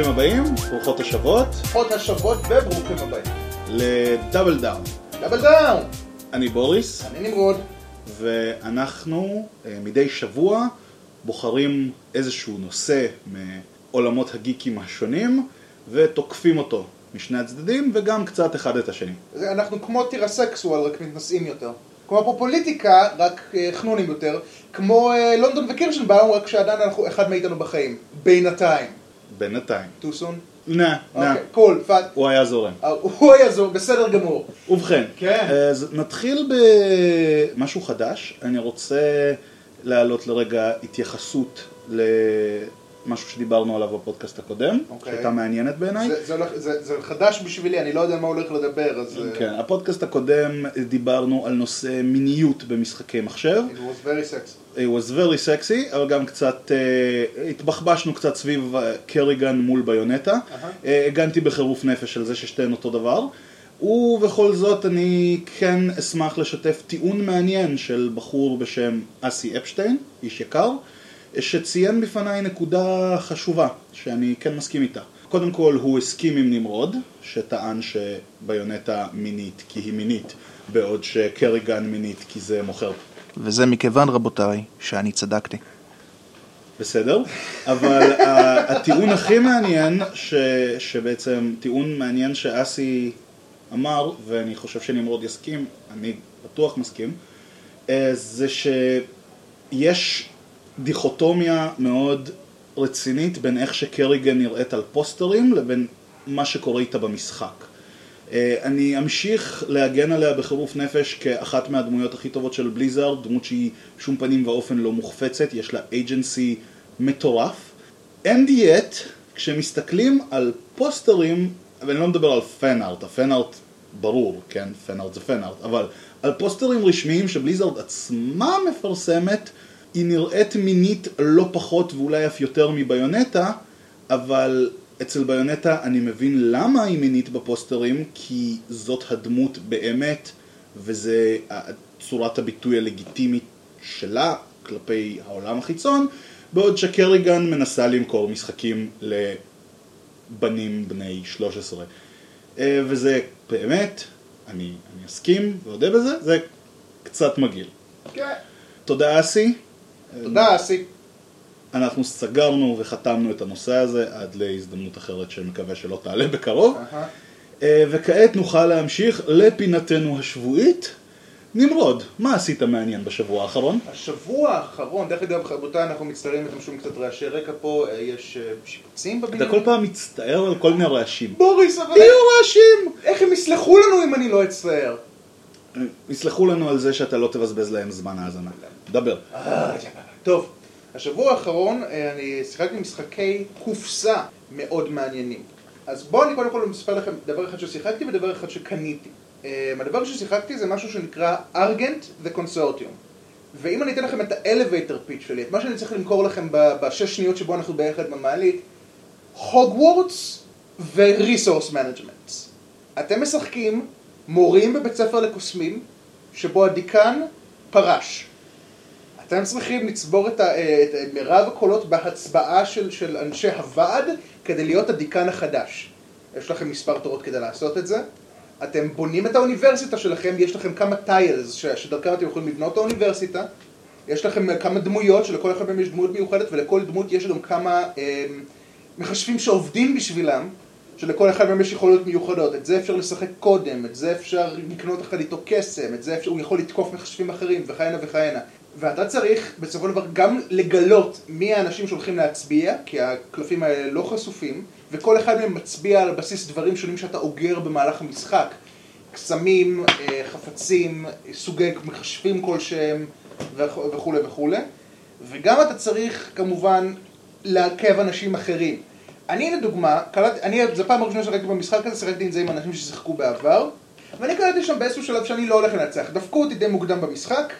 ברוכים הבאים, ברוכות השבות, עוד השבות וברוכים הבאים. ל Double Down. Double Down! אני בוריס, אני נמרוד. ואנחנו אה, מדי שבוע בוחרים איזשהו נושא מעולמות הגיקים השונים, ותוקפים אותו משני הצדדים, וגם קצת אחד את השני. אנחנו כמו טירסקסואל, רק מתנשאים יותר. כמו פופוליטיקה, רק אה, חנונים יותר. כמו אה, לונדון וקירשנבאום, רק שעדיין אנחנו אחד מאיתנו בחיים. בינתיים. בינתיים. טוסון? נה, נה, אוקיי, קול, פאט. הוא היה זורם. אה, הוא היה זו, בסדר גמור. ובכן, כן. אז נתחיל במשהו חדש. אני רוצה להעלות לרגע התייחסות למשהו שדיברנו עליו בפודקאסט הקודם, אוקיי. שהייתה מעניינת בעיניי. זה- זה הולך- זה זה חדש בשבילי, אני לא יודע מה הולך לדבר, אז... אה, כן, הפודקאסט הקודם דיברנו על נושא מיניות במשחקי מחשב. It was very sexy. It was very sexy, אבל גם קצת, uh, התבחבשנו קצת סביב אה, קריגן מול ביונטה. Uh, הגנתי בחירוף נפש על זה ששתיהן אותו דבר. ובכל זאת אני כן אשמח לשתף טיעון מעניין של בחור בשם אסי אפשטיין, איש יקר, שציין בפניי נקודה חשובה, שאני כן מסכים איתה. קודם כל הוא הסכים עם נמרוד, שטען שביונטה מינית כי היא מינית, בעוד שקריגן מינית כי זה מוכר וזה מכיוון, רבותיי, שאני צדקתי. בסדר, אבל הטיעון הכי מעניין, ש, שבעצם טיעון מעניין שאסי אמר, ואני חושב שנמרוד יסכים, אני בטוח מסכים, אה, זה שיש דיכוטומיה מאוד רצינית בין איך שקריגן נראית על פוסטרים לבין מה שקורה איתה במשחק. אה, אני אמשיך להגן עליה בחירוף נפש כאחת מהדמויות הכי טובות של בליזארד, דמות שהיא שום פנים ואופן לא מוחפצת, יש לה אייג'נסי מטורף. And yet, כשמסתכלים על פוסטרים, ואני לא מדבר על פן-ארט, הפן-ארט ברור, כן, פן-ארט זה פן-ארט, אבל על פוסטרים רשמיים שבליזארד עצמה מפרסמת, היא נראית מינית לא פחות ואולי אף יותר מביונטה, אבל אצל ביונטה אני מבין למה היא מינית בפוסטרים, כי זאת הדמות באמת, וזה צורת הביטוי הלגיטימית שלה כלפי העולם החיצון, בעוד שקריגן מנסה למכור משחקים לבנים בני 13. אה, וזה באמת, אני, אני אסכים ואודה בזה, זה קצת מגעיל. כן. תודה אסי, תודה, אסי. אנחנו סגרנו וחתמנו את הנושא הזה עד להזדמנות אחרת שמקווה שלא תעלה בקרוב. אה, וכעת נוכל להמשיך לפינתנו השבועית. נמרוד, מה עשית מעניין בשבוע האחרון? השבוע האחרון, דרך אגב, רבותיי, אנחנו מצטערים, אתם שומעים קצת רעשי רקע פה, אה, יש אה, שיפוצים אתה בבניין. כל פעם מצטער על כל מיני רעשים. בוריס, אבל תהיו רעשים! איך הם יסלחו לנו אם אני לא אצטער? יסלחו לנו על זה שאתה לא תבזבז להם זמן האזנה. דבר. טוב, השבוע האחרון אה, אני שיחקתי משחקי קופסה מאוד מעניינים. אז בואו אני קודם כל אספר לכם דבר אחד ששיחקתי ודבר אחד שקניתי. אה, הדבר ששיחקתי זה משהו שנקרא Argent Consortium. ואם אני אתן לכם את ה elevator pitch שלי, את מה שאני צריך למכור לכם בשש שניות שבו אנחנו ביחד במעלית, הוגוורטס ו resource management. אתם משחקים מורים בבית ספר לקוסמים, שבו הדיקן פרש. אתם צריכים לצבור את, ה, את מירב הקולות בהצבעה של, של אנשי הוועד כדי להיות הדיקן החדש. יש לכם מספר תורות כדי לעשות את זה. אתם בונים את האוניברסיטה שלכם, יש לכם כמה טיילס ש- שדרכם אתם יכולים לבנות את האוניברסיטה. יש לכם כמה דמויות, שלכל אחד מהם יש דמות מיוחדת, ולכל דמות יש גם כמה אה, מחשבים שעובדים בשבילם, שלכל אחד מהם יש יכולות מיוחדות. את זה אפשר לשחק קודם, את זה אפשר לקנות אחד איתו קסם, את זה אפשר, הוא יכול לתקוף מחשבים אחרים, וכהנה וכהנה. ואתה צריך בסופו של דבר גם לגלות מי האנשים שהולכים להצביע, כי הקלפים האלה לא חשופים, וכל אחד מהם מצביע על בסיס דברים שונים שאתה אוגר במהלך המשחק. קסמים, אה, חפצים, סוגי מחשבים כלשהם וכ- וכולי וכולי. וגם אתה צריך כמובן לעכב אנשים אחרים. אני לדוגמה, קלט, אני, זו פעם הראשונה ששיחקתי במשחק הזה, שיחקתי עם זה עם אנשים ששיחקו בעבר, ואני קלטתי שם באיזשהו שלב שאני לא הולך לנצח. דפקו אותי די מוקדם במשחק,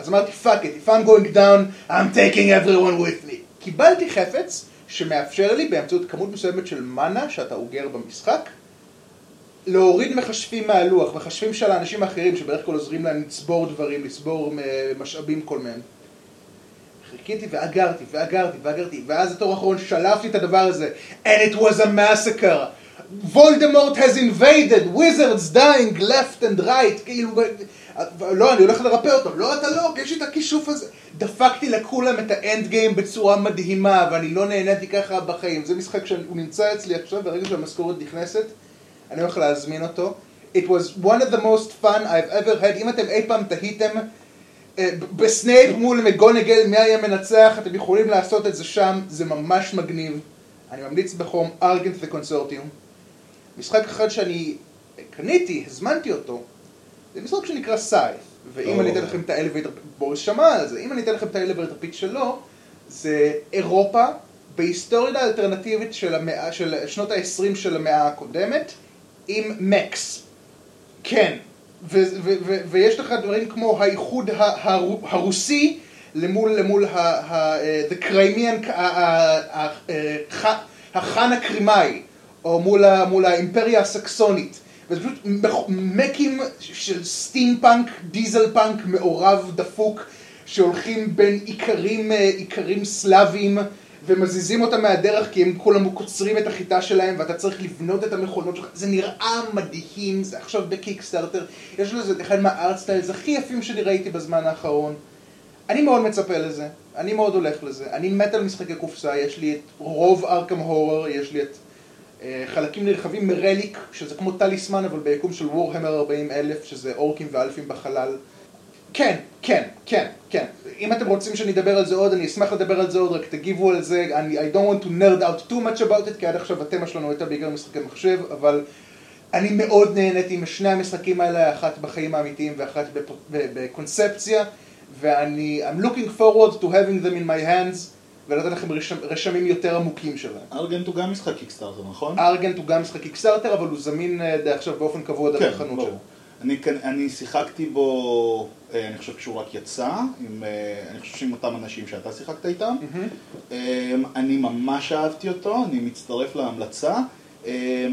אז אמרתי, fuck it, if I'm going down, I'm taking everyone with me. קיבלתי חפץ שמאפשר לי באמצעות כמות מסוימת של מנה שאתה אוגר במשחק, להוריד מחשבים מהלוח, מחשבים של האנשים האחרים שבדרך כלל עוזרים להם לצבור דברים, לצבור אה, משאבים כל מהם. חיכיתי ואגרתי ואגרתי ואגרתי, ואז התור האחרון שלפתי את הדבר הזה, and it was a massacre. וולדמורט has invaded, wizards dying left and right, כאילו, לא, אני הולך לרפא אותו, לא, אתה לא, יש לי את הכישוף הזה. דפקתי לכולם את האנד גיים בצורה מדהימה, ואני לא נהניתי ככה בחיים. זה משחק שהוא נמצא אצלי עכשיו, ברגע שהמשכורת נכנסת, אני הולך להזמין אותו. It was one of the most fun I've ever had. אם אתם אי פעם תהיתם אה, בסנייפ מול מגונגל מי היה מנצח, אתם יכולים לעשות את זה שם, זה ממש מגניב. אני ממליץ בחום, Argent the Consortium. משחק אחד שאני קניתי, הזמנתי אותו, זה משחק שנקרא סייף. ואם אני אתן לכם את ה elevator, בוריס שמע על זה, אם אני אתן לכם את ה elevator pitch שלו, זה אירופה בהיסטוריה האלטרנטיבית של, המאה, של שנות ה-20 של המאה הקודמת, עם mechs. כן. ויש לך דברים כמו האיחוד הרוסי למול, למול the Crimean, החאן הקרימאי, או מול האימפריה הסקסונית. וזה פשוט mech ים של steampunk, dieselpunk מעורב דפוק, שהולכים בין איכרים, איכרים סלאביים ומזיזים אותם מהדרך כי הם כולם קוצרים את החיטה שלהם ואתה צריך לבנות את המכונות שלך, זה נראה מדהים, זה עכשיו ב Kickstarter, יש לזה אחד מהארטסטיילס הכי יפים שאני ראיתי בזמן האחרון. אני מאוד מצפה לזה, אני מאוד הולך לזה, אני מת על משחקי קופסה, יש לי את רוב ארכם הורר, יש לי את אה, חלקים נרחבים מרליק, שזה כמו טליסמן אבל ביקום של וורהמר 40 אלף, שזה אורקים ואלפים בחלל. כן, כן, כן, כן. אם אתם רוצים שאני אדבר על זה עוד, אני אשמח לדבר על זה עוד, רק תגיבו על זה. אני, I don't want to nerd out too much about it, כי עד עכשיו התמה שלנו הייתה בעיקר משחקי מחשב, אבל אני מאוד נהניתי עם שני המשחקים האלה, אחת בחיים האמיתיים ואחת בקונספציה, ואני, I'm looking forward to having them in my hands. ולתת לכם רשמ, רשמים יותר עמוקים שלהם. ארגנט הוא גם משחק קיקסטארטר, נכון? ארגנט הוא גם משחק קיקסטארטר, אבל הוא זמין uh, עכשיו באופן קבוע דרך כן, החנות שלו. אני, אני שיחקתי בו, אה, אני חושב שהוא רק יצא, עם, אה, אני חושב שעם אותם אנשים שאתה שיחקת איתם. Mm-hmm. אני ממש אהבתי אותו, אני מצטרף להמלצה.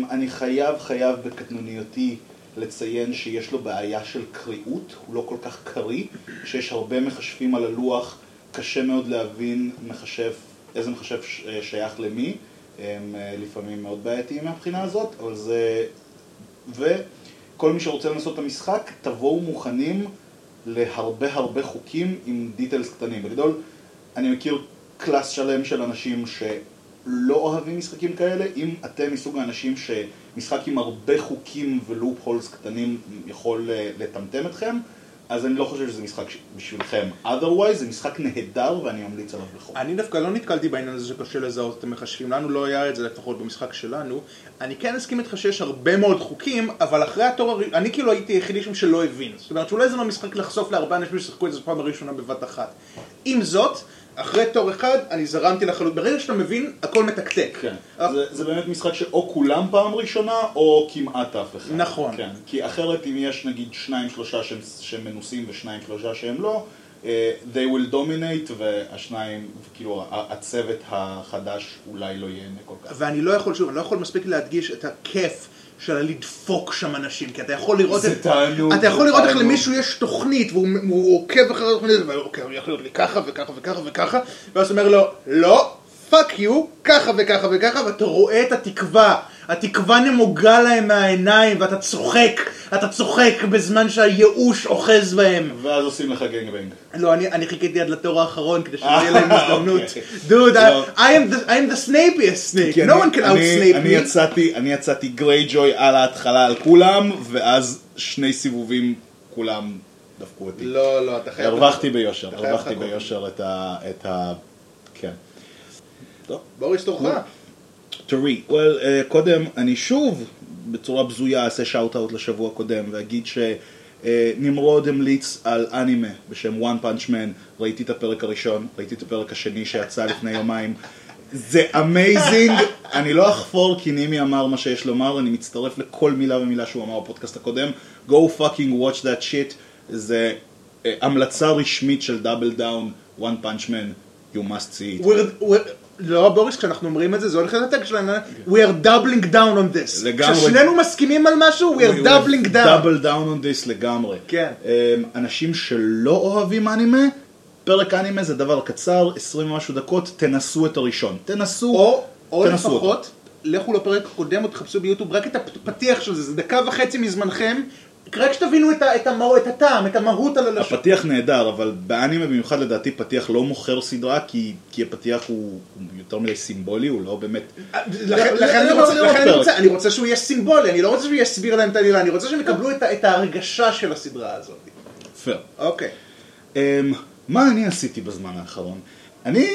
אני חייב, חייב בקטנוניותי לציין שיש לו בעיה של קריאות, הוא לא כל כך קריא, שיש הרבה משאבים על הלוח. קשה מאוד להבין משאב, איזה משאב שייך למי, הם לפעמים מאוד בעייתיים מהבחינה הזאת, אבל זה... וכל מי שרוצה לנסות את המשחק, תבואו מוכנים להרבה הרבה חוקים עם details קטנים. בגדול, אני מכיר class שלם של אנשים שלא אוהבים משחקים כאלה, אם אתם מסוג האנשים שמשחק עם הרבה חוקים ו loopholes קטנים יכול לטמטם אתכם, אז אני לא חושב שזה משחק בשבילכם. otherwise זה משחק נהדר ואני ממליץ עליו בחור. אני דווקא לא נתקלתי בעניין הזה שקשה לזהות את המחשבים, לנו לא היה את זה לפחות במשחק שלנו. אני כן אסכים איתך שיש הרבה מאוד חוקים, אבל אחרי התור אני כאילו הייתי היחידי שם שלא הבין. זאת אומרת שאולי זה לא משחק לחשוף להרבה אנשים ששיחקו את זה פעם הראשונה בבת אחת. עם זאת, אחרי תור אחד, אני זרמתי לחלוט. ברגע שאתה מבין, הכל מתקתק. כן. אך... זה, זה באמת משחק שאו כולם פעם ראשונה, או כמעט אף אחד. נכון. כן. כי אחרת אם יש נגיד שניים שלושה שהם, שהם מנוסים ושניים שלושה שהם לא, uh, they will dominate, והשניים, כאילו הצוות החדש אולי לא ייהנה כל כך. ואני לא יכול, שוב, אני לא יכול מספיק להדגיש את הכיף. של לדפוק שם אנשים, כי אתה יכול לראות זה את... תענוג. אתה יכול לראות איך למישהו יש תוכנית, והוא עוקב אחרי התוכנית, ואוקיי, הוא יכול להיות לי ככה וככה וככה וככה, ואז הוא אומר לו, לא, fuck you, ככה וככה וככה, ואתה רואה את התקווה. התקווה נמוגה להם מהעיניים, ואתה צוחק, אתה צוחק בזמן שהייאוש אוחז בהם. ואז עושים לך גנגבנג. לא, אני, אני חיכיתי עד לתור האחרון כדי שיהיה להם הזדמנות. דוד, I am the snapiest snake, no one can outsnape אני me. יצאתי, אני יצאתי גרייג'וי על ההתחלה על כולם, ואז שני סיבובים כולם דפקו אותי. לא, לא, אתה חייב... הרווחתי ביושר, הרווחתי. ביושר את ה... את ה... כן. טוב. בוריס תורך. טרי. Well, uh, קודם, אני שוב בצורה בזויה אעשה shout-out לשבוע קודם ואגיד שנמרוד המליץ על אנימה בשם One Punch Man, ראיתי את הפרק הראשון, ראיתי את הפרק השני שיצא לפני יומיים. זה amazing, אני לא אחפור כי נימי אמר מה שיש לומר, אני מצטרף לכל מילה ומילה שהוא אמר בפודקאסט הקודם. Go fucking watch that shit, זה אה, המלצה רשמית של Double Down, One Punch Man, you must see it. We're- we're- לא, בוריס, כשאנחנו אומרים את זה, זה הולך להיות הטקסט שלנו, We are doubling down on this. לגמרי. כששנינו מסכימים על משהו, We are doubling down. double down on this לגמרי. כן. אמ, אנשים שלא אוהבים אנימה, פרק אנימה זה דבר קצר, 20 ומשהו דקות, תנסו את הראשון. תנסו, או, או תנסו אותו. לפחות, לכו לפרק הקודם או תחפשו ביוטיוב רק את הפתיח של זה, זה דקה וחצי מזמנכם, רק שתבינו את, ה- את, המה, את הטעם, את המהות על הלשון. הפתיח נהדר, אבל באנימה במיוחד לדעתי פתיח לא מוכר סדרה, כי, כי הפתיח הוא, הוא יותר מדי סימבולי, הוא לא באמת... לכן לא, לכן אני לא, רוצה- לא, לכן לא, אני. רוצה- אני רוצה שהוא יהיה סימבולי, אני לא רוצה שהוא יסביר להם את העלילה, אני רוצה שהם יקבלו את את ההרגשה של הסדרה הזאת. פייר. אוקיי. Um, מה אני עשיתי בזמן האחרון? אני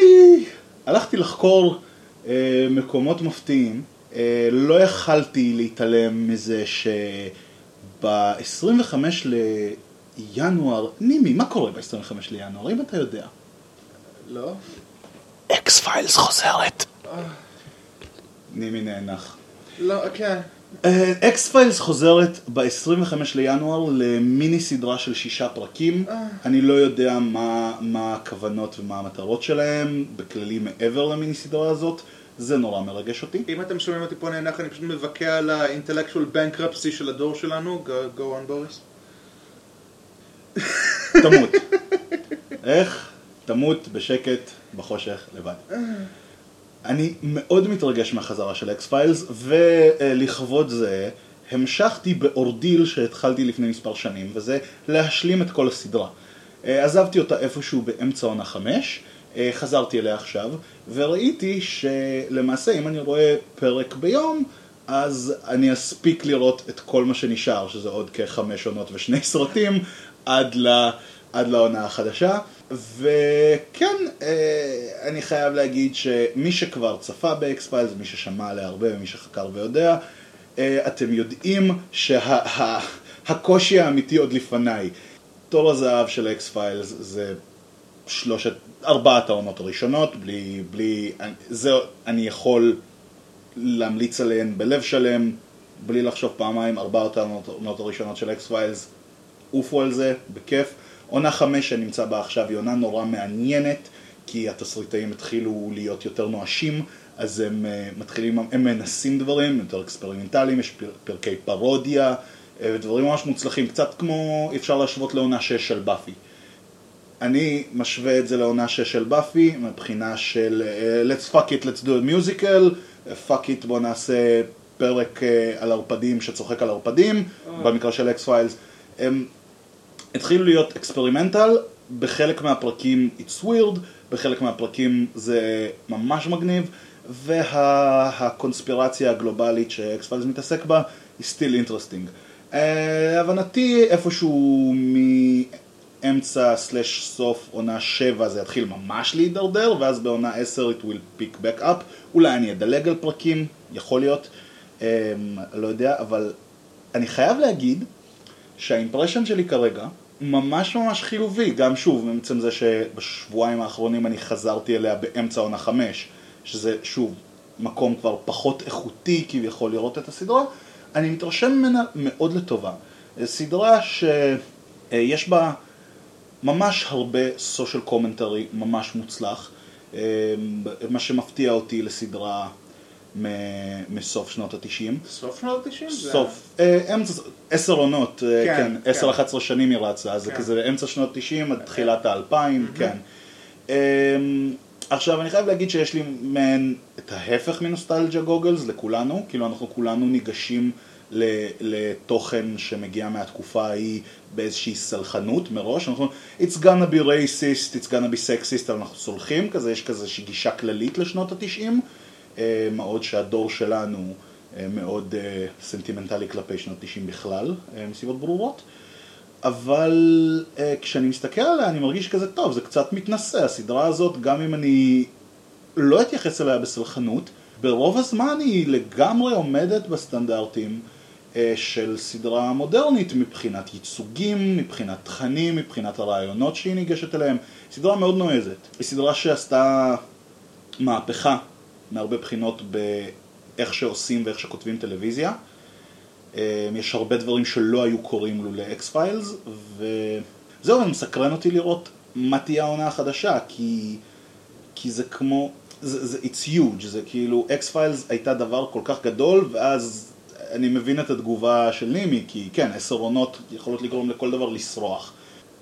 הלכתי לחקור uh, מקומות מפתיעים, uh, לא יכלתי להתעלם מזה שב-25 לינואר, נימי, מה קורה ב-25 לינואר, אם אתה יודע? לא? X-Files חוזרת. נימי נאנח. לא, כן. X-Files חוזרת ב-25 לינואר למיני סדרה של שישה פרקים. אני לא יודע מה, מה הכוונות ומה המטרות שלהם, בכללי מעבר למיני סדרה הזאת. זה נורא מרגש אותי. אם אתם שומעים אותי פה נאנח, אני פשוט מבכה על ה intellectual bankruptcy של הדור שלנו, go- go on בוריס. תמות. איך? תמות בשקט, בחושך, לבד. אני מאוד מתרגש מהחזרה של אקס פיילס, ולכבוד זה המשכתי באורדיל שהתחלתי לפני מספר שנים, וזה להשלים את כל הסדרה. אה, עזבתי אותה איפשהו באמצע עונה חמש, אה, חזרתי אליה עכשיו, וראיתי שלמעשה אם אני רואה פרק ביום, אז אני אספיק לראות את כל מה שנשאר, שזה עוד כחמש עונות ושני סרטים, עד, ל, עד לעונה החדשה. וכן, אה, אני חייב להגיד שמי שכבר צפה ב X-Files, מי ששמע עליה הרבה ומי שחקר ויודע, אה, אתם יודעים שהקושי האמיתי עוד לפניי. תור הזהב של X-Files זה שלושת, ארבעת העונות הראשונות, בלי, בלי, זה אני יכול להמליץ עליהן בלב שלם, בלי לחשוב פעמיים, ארבעת העונות הראשונות של X-Files, עופו על זה, בכיף. עונה חמש שנמצא בה עכשיו היא עונה נורא מעניינת, כי התסריטאים התחילו להיות יותר נואשים, אז הם אה, מתחילים, הם מנסים דברים יותר אקספרימנטליים, יש פר, פרקי פרודיה, ודברים ממש מוצלחים, קצת כמו אפשר להשוות לעונה שש של באפי. אני משווה את זה לעונה שש של באפי, מבחינה של אה, let's fuck it, let's do a musical, uh, fuck it בוא נעשה פרק uh, על ערפדים שצוחק על ערפדים, במקרה של X-Files. הם התחילו להיות experimental, בחלק מהפרקים it's weird, בחלק מהפרקים זה ממש מגניב, והקונספירציה הגלובלית ש X-Files מתעסק בה היא still interesting. אה, הבנתי איפשהו מאמצע slash סוף עונה 7 זה יתחיל ממש להידרדר, ואז בעונה 10 it will pick back up. אולי אני אדלג על פרקים, יכול להיות, אה, לא יודע, אבל אני חייב להגיד שה impression שלי כרגע ממש ממש חיובי, גם שוב, בעצם זה שבשבועיים האחרונים אני חזרתי אליה באמצע עונה חמש, שזה שוב מקום כבר פחות איכותי כביכול לראות את הסדרה, אני מתרשם ממנה מאוד לטובה. סדרה שיש בה ממש הרבה social commentary ממש מוצלח, מה שמפתיע אותי לסדרה מסוף שנות התשעים. סוף שנות ה-90? סוף, אה, אמצע, עשר עונות, אה, כן, כן, כן. עשר, אחת עשרה שנים היא רצה, אז זה כן. כזה אמצע שנות תשעים עד תחילת האלפיים, כן. אמ, עכשיו אני חייב להגיד שיש לי מעין את ההפך מנוסטלג'ה גוגלס לכולנו, כאילו אנחנו כולנו ניגשים לתוכן שמגיע מהתקופה ההיא באיזושהי סלחנות מראש, אנחנו It's gonna be racist, it's gonna be sexist, אנחנו סולחים, כזה יש כזה איזושהי גישה כללית לשנות התשעים, אה, מה עוד שהדור שלנו אה, מאוד אה, סנטימנטלי כלפי שנות 90 בכלל, אה, מסיבות ברורות. אבל אה, כשאני מסתכל עליה אני מרגיש כזה טוב, זה קצת מתנשא, הסדרה הזאת, גם אם אני לא אתייחס אליה בסלחנות, ברוב הזמן היא לגמרי עומדת בסטנדרטים אה, של סדרה מודרנית מבחינת ייצוגים, מבחינת תכנים, מבחינת הרעיונות שהיא ניגשת אליהם. סדרה מאוד נועזת. היא סדרה שעשתה מהפכה מהרבה בחינות באיך שעושים ואיך שכותבים טלוויזיה. אה, יש הרבה דברים שלא היו קורים לו ל X-Files, וזהו, זה מסקרן אותי לראות מה תהיה העונה החדשה, כי, כי זה כמו, זה, זה, it's huge, זה כאילו, X-Files הייתה דבר כל כך גדול, ואז אני מבין את התגובה של נימי, כי כן, עשר עונות יכולות לגרום לכל דבר לסרוח.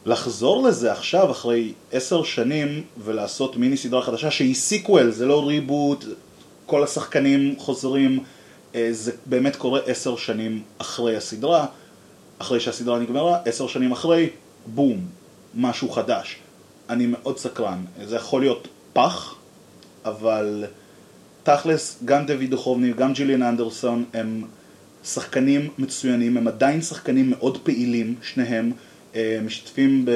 לחזור לזה עכשיו, אחרי עשר שנים, ולעשות מיני סדרה חדשה שהיא sequel, זה לא reboot, כל השחקנים חוזרים, אה, זה באמת קורה עשר שנים אחרי הסדרה, אחרי שהסדרה נגמרה, עשר שנים אחרי, בום, משהו חדש. אני מאוד סקרן. זה יכול להיות פח, אבל תכלס, גם דויד דוכובני, גם ג'יליאן אנדרסון, הם שחקנים מצוינים, הם עדיין שחקנים מאוד פעילים, שניהם. אה, משתתפים ב...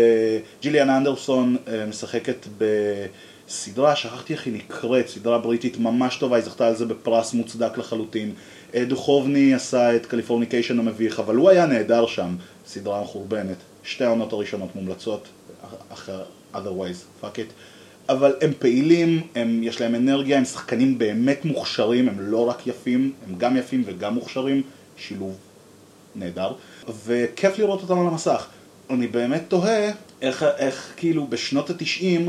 ג'יליאן אנדרסון אה, משחקת בסדרה, שכחתי איך היא נקראת, סדרה בריטית ממש טובה, היא זכתה על זה בפרס מוצדק לחלוטין. אה, דוכובני עשה את Californication המביך, אבל הוא היה נהדר שם, סדרה מחורבנת. שתי העונות הראשונות מומלצות, אחר, otherwise, fuck it. אבל הם פעילים, הם, יש להם אנרגיה, הם שחקנים באמת מוכשרים, הם לא רק יפים, הם גם יפים וגם מוכשרים, שילוב נהדר, וכיף לראות אותם על המסך. אני באמת תוהה איך, איך כאילו בשנות התשעים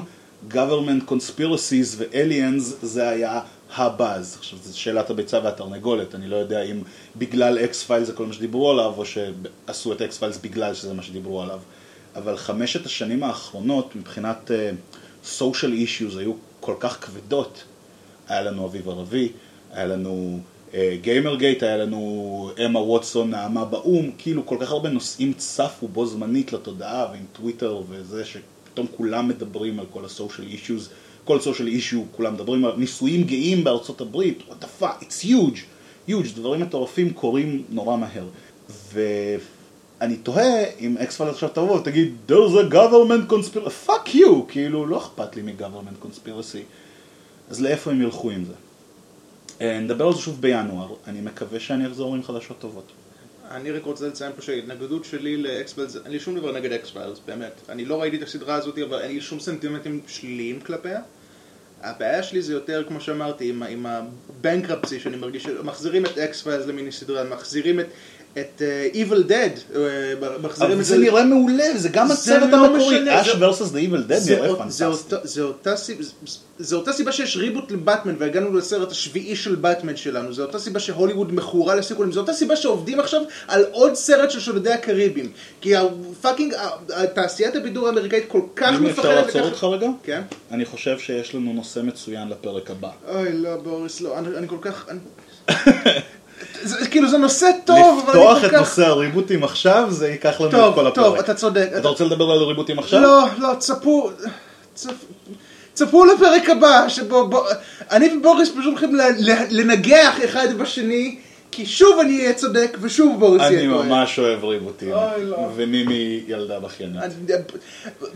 government conspiracies ו-aliens זה היה הבאז. עכשיו זו שאלת הביצה והתרנגולת, אני לא יודע אם בגלל X-Files זה כל מה שדיברו עליו או שעשו את X-Files בגלל שזה מה שדיברו עליו. אבל חמשת השנים האחרונות מבחינת uh, social issues היו כל כך כבדות. היה לנו אביב ערבי, היה לנו גיימרגייט, uh, היה לנו אמה ווטסון נעמה באו"ם, כאילו כל כך הרבה נושאים צפו בו זמנית לתודעה ועם טוויטר וזה שפתאום כולם מדברים על כל הסושיאל אישיוז, כל סושיאל אישיו, כולם מדברים על נישואים גאים בארצות הברית, what the fuck, it's huge, huge, דברים מטורפים קורים נורא מהר. ו... אני תוהה אם X-Files עכשיו תבוא ותגיד there's a government conspiracy, fuck you, כאילו לא אכפת לי מ-government conspiracy. אז לאיפה הם ילכו עם זה? אה, נדבר על זה שוב בינואר, אני מקווה שאני אחזור עם חדשות טובות. אני רק רוצה לציין פה שההתנגדות שלי ל X-Files, אין לי שום דבר נגד X-Files, באמת. אני לא ראיתי את הסדרה הזאת, אבל אין לי שום סנטימנטים שליליים כלפיה. הבעיה שלי זה יותר, כמו שאמרתי, עם, עם ה bankruptcy שאני מרגיש, מחזירים את X-Files למיני סדרה, מחזירים את, את uh, Evil Dead, uh, מחזירים אבל את זה נראה מעולה, זה גם זה הצוות לא המקורי, אש זה- versus the Evil Dead זה נראה זה פנטסטי. זה אותה סיבה, זה שיש ריבוט לבטמן והגענו לסרט השביעי של באטמן שלנו, זה אותה סיבה שהוליווד מכורה לסיקוולים, זה אותה סיבה שעובדים עכשיו על עוד סרט של שודדי הקריבים. כי הפאקינג, תעשיית הבידור האמריקאית כל כך אם אפשר מפחדת לעצור אותך רגע? כן? אני חושב שיש לנו נושא מצוין לפרק הבא. אוי לא בוריס לא, אני כל כך... אני- זה- כאילו זה נושא טוב, אבל אני לפתוח כל את כך... נושא הריבוטים עכשיו, זה ייקח לנו את טוב, כל טוב, הפרק. אתה צודק. אתה רוצה לדבר על הריבוטים עכשיו? לא, לא, צפו, צפ... צפו לפרק הבא, שבו בו, אני ובוריס פשוט הולכים לנגח אחד בשני, כי שוב אני אהיה צודק, ושוב בוריס אני יהיה טועה. ממש אוהב ריבוטים. אוי, לא. ומימי ילדה בכיינית. אני-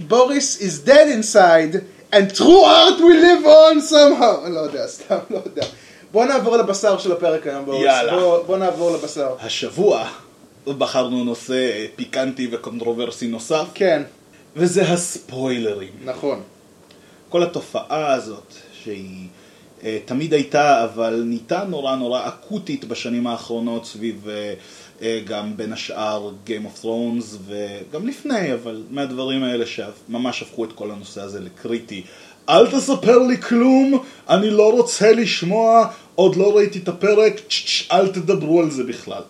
בוריס is dead inside, and true art will live on somehow. אני לא יודע, סתם, לא יודע. בוא נעבור לבשר של הפרק היום, בוריס. יאללה. בוא, בוא נעבור לבשר. השבוע בחרנו נושא פיקנטי וקונטרוברסי נוסף, כן, וזה הספוילרים. נכון. כל התופעה הזאת, שהיא אה, תמיד הייתה, אבל נהייתה נורא נורא אקוטית בשנים האחרונות סביב אה, אה, גם בין השאר Game of Thrones וגם לפני, אבל מהדברים האלה שממש הפכו את כל הנושא הזה לקריטי. אל תספר לי כלום, אני לא רוצה לשמוע, עוד לא ראיתי את הפרק, אל תדברו על זה בכלל.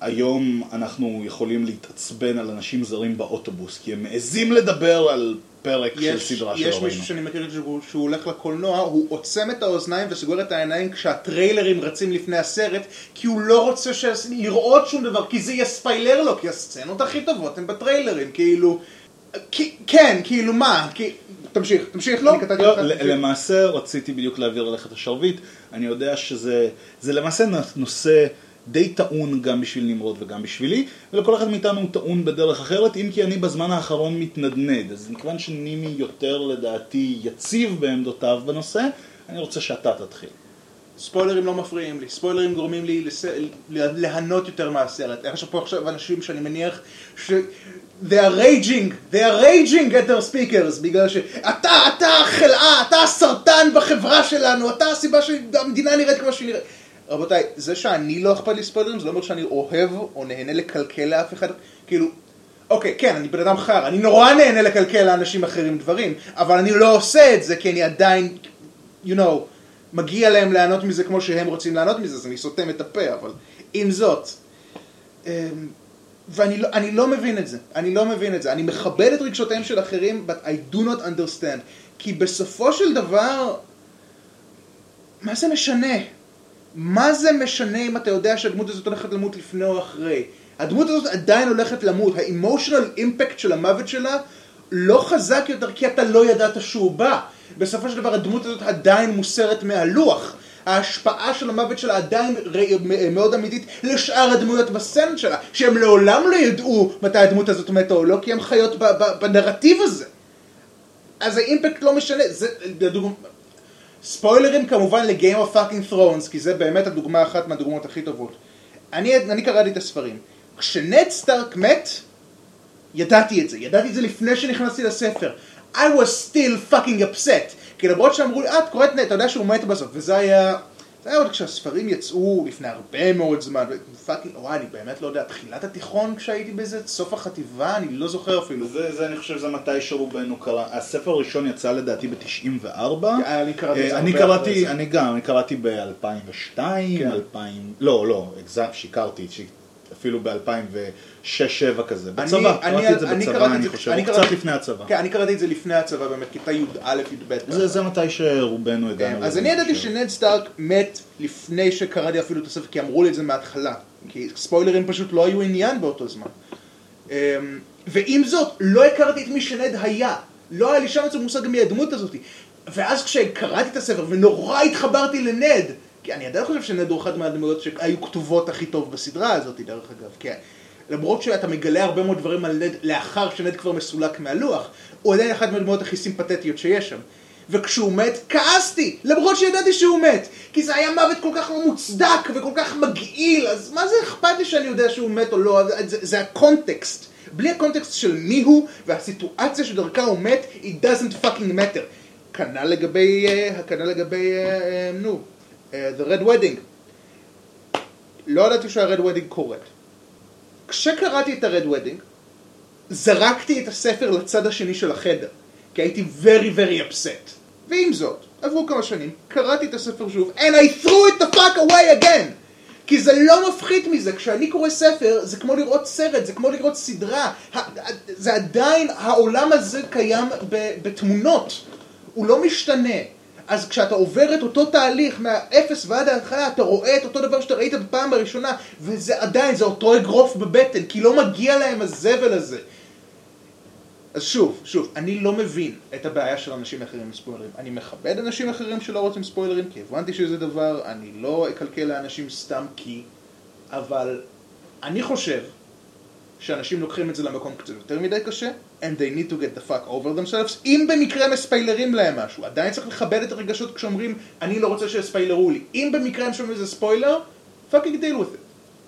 היום אנחנו יכולים להתעצבן על אנשים זרים באוטובוס, כי הם מעזים לדבר על פרק של יש, סדרה שלא יש ראינו. מישהו שאני מכיר שהוא, שהוא הולך לקולנוע, הוא עוצם את האוזניים וסוגר את העיניים כשהטריילרים רצים לפני הסרט, כי הוא לא רוצה ש... לראות שום דבר, כי זה יספיילר לו, כי הסצנות הכי טובות הן בטריילרים, כאילו... כן, כאילו מה? תמשיך, תמשיך, לא, לא. ל- למעשה רציתי בדיוק להעביר אליך את השרביט, אני יודע שזה זה למעשה נושא די טעון גם בשביל נמרוד וגם בשבילי, ולכל אחד מאיתנו הוא טעון בדרך אחרת, אם כי אני בזמן האחרון מתנדנד, אז מכיוון שנימי יותר לדעתי יציב בעמדותיו בנושא, אני רוצה שאתה תתחיל. ספוילרים לא מפריעים לי, ספוילרים גורמים לי לס... ליהנות יותר מהסרט. יש פה עכשיו אנשים שאני מניח ש... They are raging, they are raging at their speakers, בגלל שאתה, אתה החלאה, אתה הסרטן בחברה שלנו, אתה הסיבה שהמדינה נראית כמו שהיא נראית. רבותיי, זה שאני לא אכפת לי ספוילרים, זה לא אומר שאני אוהב או נהנה לקלקל לאף אחד, כאילו... אוקיי, כן, אני בן אדם חר, אני נורא נהנה לקלקל לאנשים אחרים דברים, אבל אני לא עושה את זה כי אני עדיין, you know, מגיע להם ליהנות מזה כמו שהם רוצים ליהנות מזה, אז אני סותם את הפה, אבל עם זאת, אמ, ואני לא, לא מבין את זה, אני לא מבין את זה. אני מכבד את רגשותיהם של אחרים, but I do not understand. כי בסופו של דבר, מה זה משנה? מה זה משנה אם אתה יודע שהדמות הזאת הולכת למות לפני או אחרי? הדמות הזאת עדיין הולכת למות, האמושיונל אימפקט של המוות שלה לא חזק יותר כי אתה לא ידעת שהוא בא. בסופו של דבר הדמות הזאת עדיין מוסרת מהלוח. ההשפעה של המוות שלה עדיין מאוד אמיתית לשאר הדמויות בסצנה שלה, שהם לעולם לא ידעו מתי הדמות הזאת מתה או לא, כי הם חיות בנרטיב הזה. אז ה impact לא משנה, זה לדוגמה... ספוילרים כמובן ל Game of fucking Thrones, כי זה באמת הדוגמה אחת מהדוגמאות הכי טובות. אני, אני קראתי את הספרים. כשנד סטארק מת, ידעתי את זה. ידעתי את זה לפני שנכנסתי לספר. I was still fucking upset. כי למרות שאמרו לי, אה, אתה קורא את נד, אתה יודע שהוא מת בסוף. וזה היה... זה היה עוד כשהספרים יצאו לפני הרבה מאוד זמן. fucking, וואי, אני באמת לא יודע, תחילת התיכון כשהייתי בזה, סוף החטיבה, אני לא זוכר אפילו. זה, זה אני חושב זה מתי שרובנו קרא, הספר הראשון יצא לדעתי ב-94. אני קראתי את זה אני הרבה אחרי קראתי. אני גם, אני קראתי ב-2002, כן. 2000, לא, לא, אגזם, שיקרתי, אפילו ב-2006-2007 כזה. בצבא, קראתי את זה בצבא, אני חושב, אני או קצת לפני הצבא. כן, אני קראתי את זה לפני הצבא, באמת, כיתה י"א, י"ב. זה, זה מתי שרובנו הגענו כן, אז אני ידעתי. שנד סטארק מת לפני שקראתי אפילו את הספר, כי אמרו לי את זה מההתחלה. כי ספוילרים פשוט לא היו עניין באותו זמן. אמ, ועם זאת, לא הכרתי את מי שנד היה. לא היה לי שם איזה מושג מי הדמות הזאת. ואז כשקראתי את הספר ונורא התחברתי לנד, כי אני עדיין חושב שנד הוא אחת מהדמויות שהיו כתובות הכי טוב בסדרה הזאת, דרך אגב, כן. למרות שאתה מגלה הרבה מאוד דברים על נד לאחר שנד כבר מסולק מהלוח, הוא עדיין אחת מהדמויות הכי סימפתטיות שיש שם. וכשהוא מת, כעסתי, למרות שידעתי שהוא מת, כי זה היה מוות כל כך לא מוצדק וכל כך מגעיל, אז מה זה אכפת לי שאני יודע שהוא מת או לא, זה, זה הקונטקסט. בלי הקונטקסט של מי הוא והסיטואציה שדרכה הוא מת, it doesn't fucking matter. כנ"ל לגבי, אה, כנ"ל לגבי, אה, אה, נו, The Red Wedding. לא ידעתי שה-Red Wedding קורית. כשקראתי את ה-Red Wedding, זרקתי את הספר לצד השני של החדר, כי הייתי very very upset. ועם זאת, עברו כמה שנים, קראתי את הספר שוב, and I threw it the fuck away again! כי זה לא מפחית מזה, כשאני קורא ספר, זה כמו לראות סרט, זה כמו לראות סדרה, זה עדיין, העולם הזה קיים בתמונות, הוא לא משתנה. אז כשאתה עובר את אותו תהליך מהאפס ועד ההתחלה, אתה רואה את אותו דבר שאתה ראית בפעם הראשונה, וזה עדיין, זה אותו אגרוף בבטן, כי לא מגיע להם הזבל הזה. אז שוב, שוב, אני לא מבין את הבעיה של אנשים אחרים עם ספוילרים. אני מכבד אנשים אחרים שלא רוצים ספוילרים, כי הבנתי שזה דבר, אני לא אקלקל לאנשים סתם כי, אבל אני חושב שאנשים לוקחים את זה למקום קצת יותר מדי קשה, and they need to get the fuck over themselves, אם במקרה מספיילרים להם משהו. עדיין צריך לכבד את הרגשות כשאומרים, אני לא רוצה שיספיילרו לי. אם במקרה הם שומעים איזה ספוילר, fucking deal with it.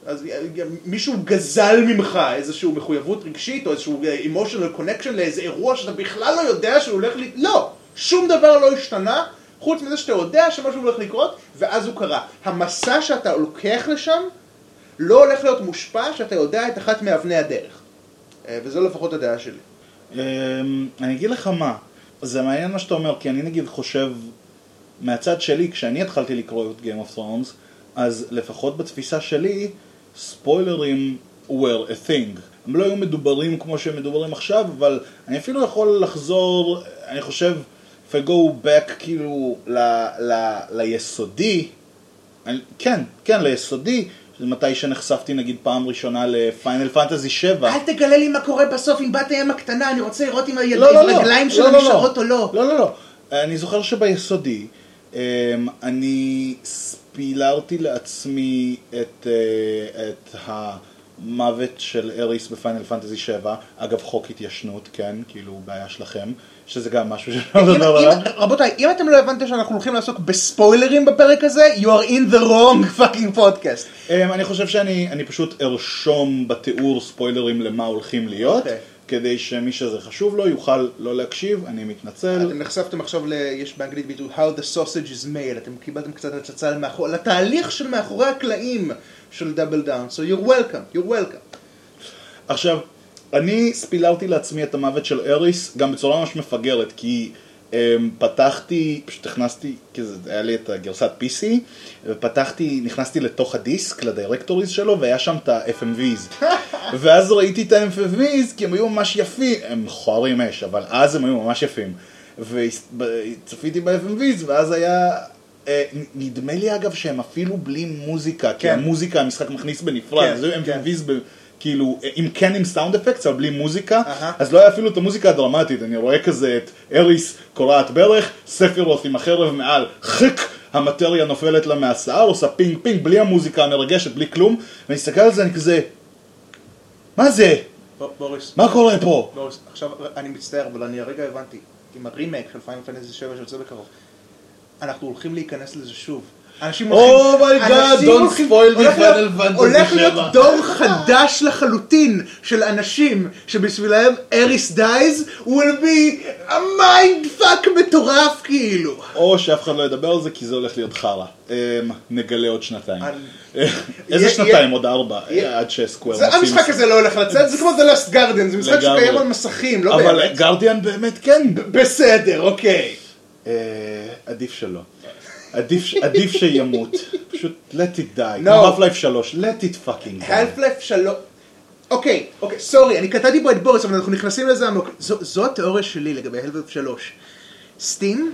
אז מישהו גזל ממך איזושהי מחויבות רגשית או איזשהו אה, emotional connection לאיזה אירוע שאתה בכלל לא יודע שהוא הולך ל... לא! שום דבר לא השתנה חוץ מזה שאתה יודע שמשהו הולך לקרות ואז הוא קרה. המסע שאתה לוקח לשם לא הולך להיות מושפע שאתה יודע את אחת מאבני הדרך. אה, וזו לפחות הדעה שלי. אמ, אני אגיד לך מה, זה מעניין מה שאתה אומר, כי אני נגיד חושב, מהצד שלי, כשאני התחלתי לקרוא את Game of Thrones, אז לפחות בתפיסה שלי, ספוילרים were a thing. הם לא היו מדוברים כמו שהם מדוברים עכשיו, אבל אני אפילו יכול לחזור, אני חושב, if I go back כאילו ל, ל, ליסודי, אני, כן, כן, ליסודי, זה מתי שנחשפתי נגיד פעם ראשונה לפיינל פנטזי 7. אל תגלה לי מה קורה בסוף עם בת הים הקטנה, אני רוצה לראות אם לא, לא, לא. הרגליים לא, שלה. נשארות או לא. לא, לא, לא. אני זוכר שביסודי, אמ, אני ספילרתי לעצמי את, אה, את המוות של אריס בפיינל פנטזי 7, אגב חוק התיישנות, כן, כאילו בעיה שלכם, שזה גם משהו אם- לדבר עליו. רבותיי, אם אתם לא הבנתם שאנחנו הולכים לעסוק בספוילרים בפרק הזה, you are in the wrong fucking podcast. אמ, אני חושב שאני אני פשוט ארשום בתיאור ספוילרים למה הולכים להיות, אוקיי. כדי שמי שזה חשוב לו יוכל לא להקשיב, אני מתנצל. אתם נחשפתם עכשיו, ל... יש באנגלית ביטוי How the sausage is made, אתם קיבלתם קצת הצצה למאחור... לתהליך של מאחורי הקלעים של דאבל דאון, so you're welcome, you're welcome. עכשיו, אני ספילרתי לעצמי את המוות של אריס גם בצורה ממש מפגרת, כי אמ, פתחתי, פשוט הכנסתי, כי זה היה לי את הגרסת PC, ופתחתי, נכנסתי לתוך הדיסק, לדירקטוריז שלו, והיה שם את ה-FMVs. ואז ראיתי את ה-FMVs, כי הם היו ממש יפים, הם מכוערים אש, אבל אז הם היו ממש יפים. וצפיתי ב-FMVs, ואז היה... אה, נדמה לי אגב שהם אפילו בלי מוזיקה, כי כן. המוזיקה המשחק מכניס בנפרד, כן, זה היו כן. כאילו, אם כן עם sound effects, אבל בלי מוזיקה, אהה. אז לא היה אפילו את המוזיקה הדרמטית, אני רואה כזה את אריס קורעת ברך, ספירוס עם החרב מעל, חק, ה materia נופלת לה מהשיער, עושה פינג פינג, בלי המוזיקה המרגשת, בלי כלום, ואני מסתכל על זה, אני כזה, מה זה? ב- בוריס, מה קורה פה? בוריס, עכשיו אני מצטער, אבל אני הרגע הבנתי, עם הרימייק של Final Fantasy 7 שיוצא בקרוב, אנחנו הולכים להיכנס לזה שוב. אנשים Oh הולכים... don't spoil me הולך להיות- Final Fantasy הולך להיות 7. דור חדש לחלוטין של אנשים שבשבילם אריס דייז will be a mind fuck מטורף כאילו. או שאף אחד לא ידבר על זה, כי זה הולך להיות חרא. אמ, נגלה עוד שנתיים. איזה שנתיים? עוד ארבע, יהיה- עד שסקוואר זה- מוצאים המשחק הזה לא הולך לצאת, זה כמו The Last Garden, זה משחק. שקיים על מסכים, לא אבל באמת. גרדיאן באמת כן. בסדר, אוקיי. אה, עדיף שלא. עדיף ש- עדיף שימות. פשוט let it die. No. כמו Half-Life 3, let it fucking die. Half-Life 3... אוקיי, אוקיי, sorry, אני קטעתי פה את בוריס, אבל אנחנו נכנסים לזה עמוק. זו, זו התיאוריה שלי לגבי Half-Life 3. Steam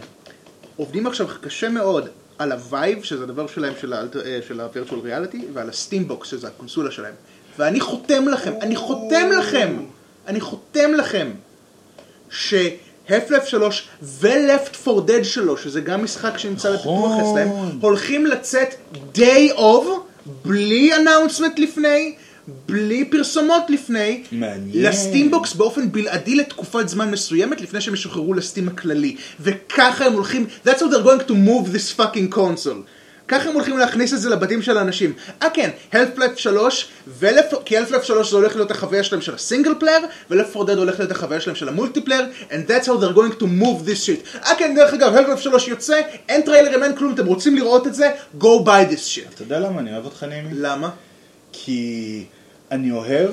עובדים עכשיו קשה מאוד על ה Vive, שזה הדבר שלהם של, אה, ה-Virtual Reality, ועל ה Steambox, שזה הקונסולה שלהם. ואני חותם לכם, אני חותם לכם, אני חותם לכם, ש-Half-Life 3 ו-Left 4 Dead 3, שזה גם משחק שנמצא בפיתוח נכון. אצלם, הולכים לצאת day of, בלי announcement לפני, בלי פרסומות לפני, מעניין. ל Steambox באופן בלעדי לתקופת זמן מסוימת לפני שהם ישוחררו ל Steam הכללי. וככה הם הולכים, that's how they're going to move this fucking console. ככה הם הולכים להכניס את זה לבתים של האנשים. אה כן, Half-Life 3, ולפ... כי Half-Life 3 זה הולך להיות החוויה שלהם של ה single player, 4 Dead הולך להיות החוויה שלהם של המולטיפלייר, and that's how they're going to move this shit. אה כן, דרך אגב, Half-Life 3 יוצא, אין טריילרים, אין כלום, אתם רוצים לראות את זה, go buy this shit. אתה יודע למה אני אוהב אותך נימי? למה? כי אני אוהב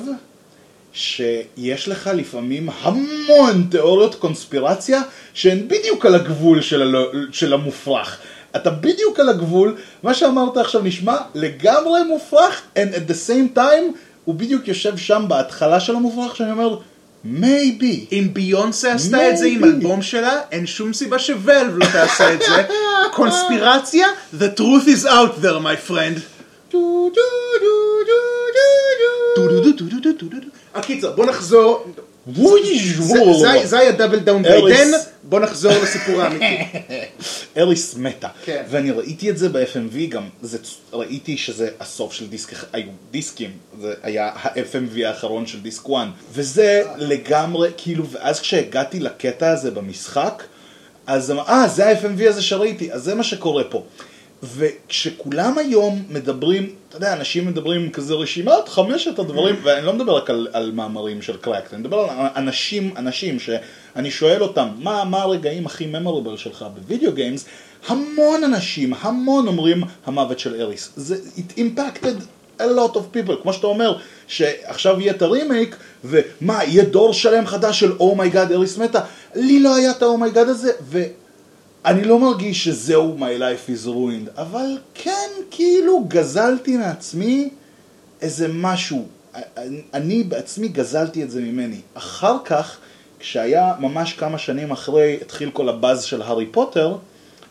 שיש לך לפעמים המון תיאוריות קונספירציה שהן בדיוק על הגבול של, הלא, של המופרך. אתה בדיוק על הגבול, מה שאמרת עכשיו נשמע לגמרי מופרך, and at the same time הוא בדיוק יושב שם בהתחלה של המופרך שאני אומר, maybe. אם ביונסה עשתה את זה עם. אלבום שלה, אין שום סיבה ש Valve לא תעשה את זה. קונספירציה, the truth is out there, my friend. הקיצר, בוא נחזור. זה- היה double down. ביידן, בוא נחזור לסיפור האמיתי. אריס מתה. כן. ואני ראיתי את זה ב-FMV גם, ראיתי שזה הסוף של דיסקים, זה היה ה-FMV האחרון של דיסק 1. וזה לגמרי, כאילו, ואז כשהגעתי לקטע הזה במשחק, אז אמר, אה, זה ה-FMV הזה שראיתי, אז זה מה שקורה פה. וכשכולם היום מדברים, אתה יודע, אנשים מדברים עם כזה רשימת חמשת הדברים, ואני לא מדבר רק על, על מאמרים של Cracked, אני מדבר על אנשים, אנשים שאני שואל אותם, מה, מה הרגעים הכי memorable שלך? ב video games, המון אנשים, המון אומרים המוות של אריס. זה, it impacted a lot of people, כמו שאתה אומר, שעכשיו יהיה את הרימייק, ומה, יהיה דור שלם חדש של oh my god, אריס מתה, לי לא היה את ה oh my god הזה, ו... אני לא מרגיש שזהו my life is ruined, אבל כן, כאילו גזלתי מעצמי איזה משהו. אני, בעצמי גזלתי את זה ממני. אחר כך, כשהיה ממש כמה שנים אחרי, התחיל כל הבאז של הארי פוטר,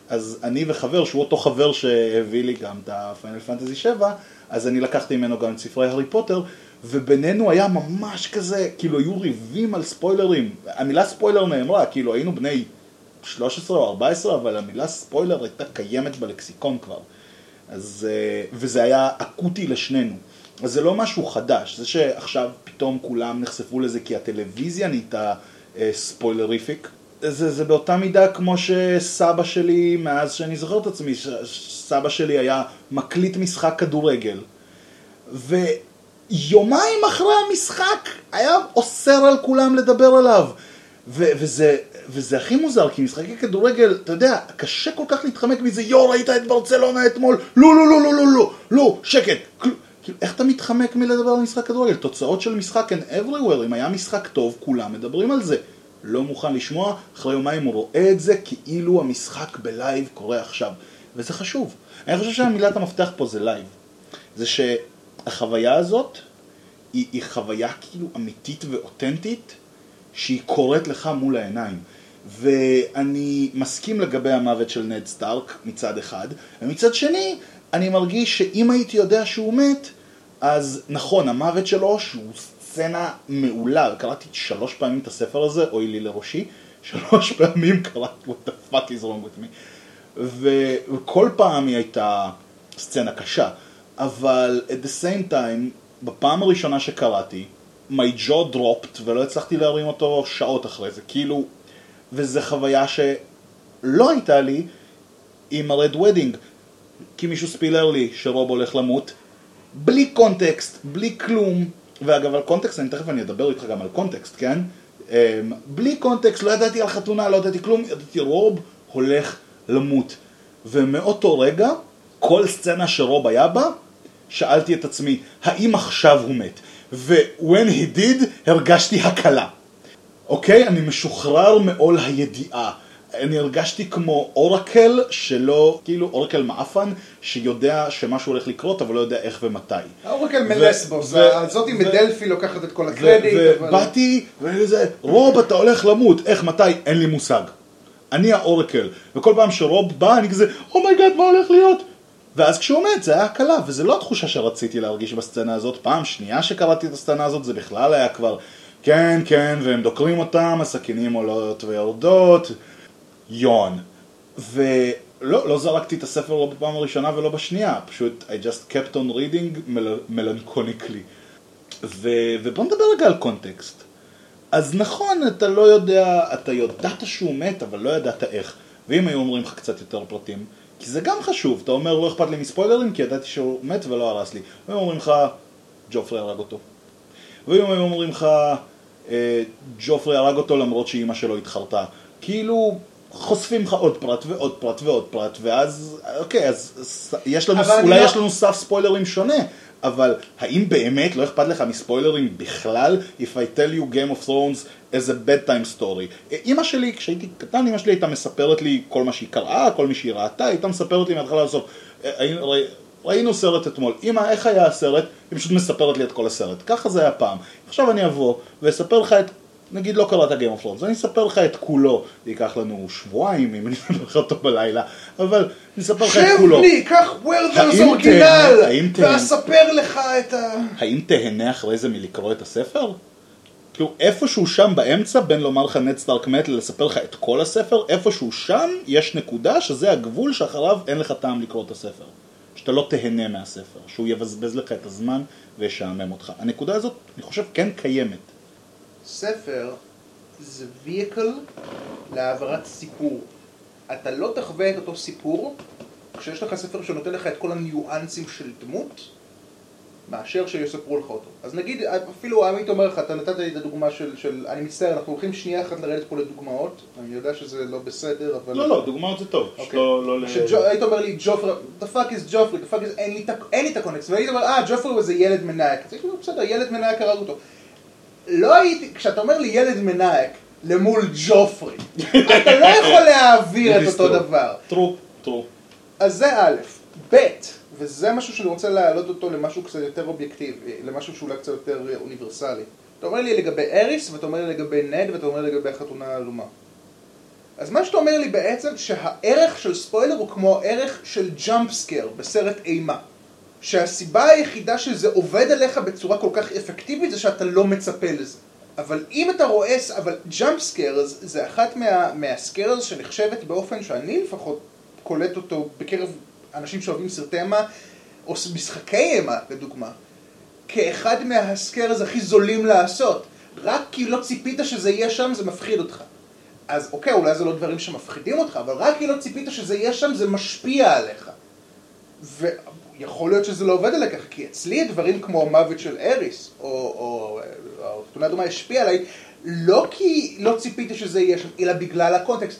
אז אני וחבר, שהוא אותו חבר שהביא לי גם את ה Final Fantasy 7, אז אני לקחתי ממנו גם את ספרי הארי פוטר, ובינינו היה ממש כזה, כאילו היו ריבים על ספוילרים. המילה ספוילר נאמרה, כאילו היינו בני 13 או 14, אבל המילה ספוילר הייתה קיימת בלקסיקון כבר. אז, אה, וזה היה אקוטי לשנינו. אז זה לא משהו חדש, זה שעכשיו פתאום כולם נחשפו לזה כי הטלוויזיה נהייתה אה, ספוילריפיק. זה, זה באותה מידה כמו שסבא שלי, מאז שאני זוכר את עצמי, סבא שלי היה מקליט משחק כדורגל. ויומיים אחרי המשחק היה אוסר על כולם לדבר עליו. ו- וזה, וזה הכי מוזר, כי משחקי כדורגל, אתה יודע, קשה כל כך להתחמק מזה, יואו, ראית את ברצלונה אתמול? לא, לא, לא, לא, לא, לא, לא, שקט. כאילו, איך אתה מתחמק מלדבר על משחק כדורגל? תוצאות של משחק הן everywhere, אם היה משחק טוב, כולם מדברים על זה. לא מוכן לשמוע, אחרי יומיים הוא רואה את זה כאילו המשחק בלייב קורה עכשיו. וזה חשוב. אני חושב שהמילת המפתח פה זה לייב. זה שהחוויה הזאת היא, היא חוויה כאילו אמיתית ואותנטית שהיא קורית לך מול העיניים. ואני מסכים לגבי המוות של נד סטארק מצד אחד, ומצד שני אני מרגיש שאם הייתי יודע שהוא מת, אז נכון, המוות שלו שהוא סצנה מעולה, קראתי שלוש פעמים את הספר הזה, אוי לי לראשי, שלוש פעמים קראתי what the fuck is wrong with me, וכל פעם היא הייתה סצנה קשה, אבל at the same time, בפעם הראשונה שקראתי, my jaw dropped ולא הצלחתי להרים אותו שעות אחרי זה, כאילו, וזו חוויה שלא הייתה לי עם ה Red Wedding, כי מישהו ספילר לי שרוב הולך למות, בלי קונטקסט, בלי כלום, ואגב על קונטקסט, אני תכף אני אדבר איתך גם על קונטקסט, כן? אמ, בלי קונטקסט, לא ידעתי על חתונה, לא ידעתי כלום, ידעתי רוב הולך למות. ומאותו רגע, כל סצנה שרוב היה בה, שאלתי את עצמי, האם עכשיו הוא מת? ו-when he did, הרגשתי הקלה. אוקיי? אני משוחרר מעול הידיעה. אני הרגשתי כמו אורקל שלא, כאילו אורקל מעפן, שיודע שמשהו הולך לקרות, אבל לא יודע איך ומתי. האורקל מלסבוס, הזאתי ו- מדלפי לוקחת את כל הקרדיט. ובאתי, וזה, רוב אתה הולך למות, איך, מתי, אין לי מושג. אני האורקל, וכל פעם שרוב בא, אני כזה, oh my god, מה הולך להיות? ואז כשהוא מת, זה היה הקלה, וזה לא התחושה שרציתי להרגיש בסצנה הזאת. פעם שנייה שקראתי את הסצנה הזאת, זה בכלל היה כבר, כן, כן, והם דוקרים אותם, הסכינים עולות ויורדות, יון. ולא, לא זרקתי את הספר לא בפעם הראשונה ולא בשנייה, פשוט I just kept on reading מלנקוניקלי. ו, ובוא נדבר רגע על קונטקסט. אז נכון, אתה לא יודע, אתה ידעת שהוא מת, אבל לא ידעת איך. ואם היו אומרים לך קצת יותר פרטים, כי זה גם חשוב, אתה אומר לא אכפת לי מספוילרים, כי ידעתי שהוא מת ולא הרס לי. והיו אומרים לך, ג'ופרי הרג אותו. ואם היו אומרים לך, ג'ופרי הרג אותו למרות שאימא שלו התחרתה. כאילו, חושפים לך עוד פרט ועוד פרט ועוד פרט, ואז, אוקיי, אז יש לנו, אולי לא- יש לנו סף ספוילרים שונה, אבל האם באמת לא אכפת לך מספוילרים בכלל? If I tell you Game of Thrones as a bedtime story. אימא שלי, כשהייתי קטן, אימא שלי הייתה מספרת לי כל מה שהיא קראה, כל מה שהיא ראתה, הייתה מספרת לי מההתחלה לסוף. ראינו סרט אתמול, אמא, איך היה הסרט? היא פשוט מספרת לי את כל הסרט. ככה זה היה פעם. עכשיו אני אבוא ואספר לך את... נגיד לא קראת Game of Thrones, אני אספר לך את כולו, זה ייקח לנו שבועיים אם אני אספר לך אותו בלילה, אבל אני אספר לך את שב כולו. לי, קח וורדרס אורגינל, ואספר לך את ה... האם תהנה אחרי זה מלקרוא את הספר? כאילו איפשהו שם באמצע בין לומר לך נט סטארק מת ללספר לך את כל הספר, איפשהו שם יש נקודה שזה הגבול שאחריו אין לך טעם לקרוא את הספר. שאתה לא תהנה מהספר, שהוא יבזבז לך את הזמן וישעמם אותך. הנקודה הזאת, אני חושב, כן קיימת. ספר זה vehicle להעברת סיפור. אתה לא תחווה את אותו סיפור כשיש לך ספר שנותן לך את כל הניואנסים של דמות מאשר שיספרו לך אותו. אז נגיד, אפילו עמית אומר לך, אתה נתת לי את הדוגמה של, של אני מצטער, אנחנו הולכים שנייה אחת לרדת פה לדוגמאות, אני יודע שזה לא בסדר, אבל... לא, לא, דוגמאות זה טוב. פשוט אוקיי. לא, לא. שג'ו- היית אומר לי, ג'ופרי, the fuck is ג'ופרי, the fuck is, אין לי אין לי את הקונקסט, והיית אומר, אה, ג'ופרי הוא איזה ילד מנאייק, אז הייתי אומר, בסדר, ילד מנאייק הרג אותו. לא הייתי, כשאתה אומר לי ילד מנאייק למול ג'ופרי, אתה לא יכול להעביר את אותו דבר. טרו, טרו. אז זה א', ב', וזה משהו שאני רוצה להעלות אותו למשהו קצת יותר אובייקטיבי, למשהו שאולי קצת יותר אוניברסלי. אתה אומר לי לגבי אריס, ואתה אומר לי לגבי נד, ואתה אומר לי לגבי החתונה האלומה. אז מה שאתה אומר לי בעצם, שהערך של ספוילר הוא כמו הערך של ג'אמפ סקר בסרט אימה. שהסיבה היחידה שזה עובד עליך בצורה כל כך אפקטיבית זה שאתה לא מצפה לזה. אבל אם אתה רואה, אבל jump scares זה אחת מה, מה scares שנחשבת באופן שאני לפחות קולט אותו בקרב אנשים שאוהבים סרטי אימה, או משחקי אימה לדוגמה, כאחד מה scares הכי זולים לעשות. רק כי לא ציפית שזה יהיה שם זה מפחיד אותך. אז אוקיי, אולי זה לא דברים שמפחידים אותך, אבל רק כי לא ציפית שזה יהיה שם זה משפיע עליך. ויכול להיות שזה לא עובד ככה, כי אצלי דברים כמו המוות של אריס, או תמונה דומה השפיע עליי, לא כי לא ציפיתי שזה יהיה שם, אלא בגלל הקונטקסט.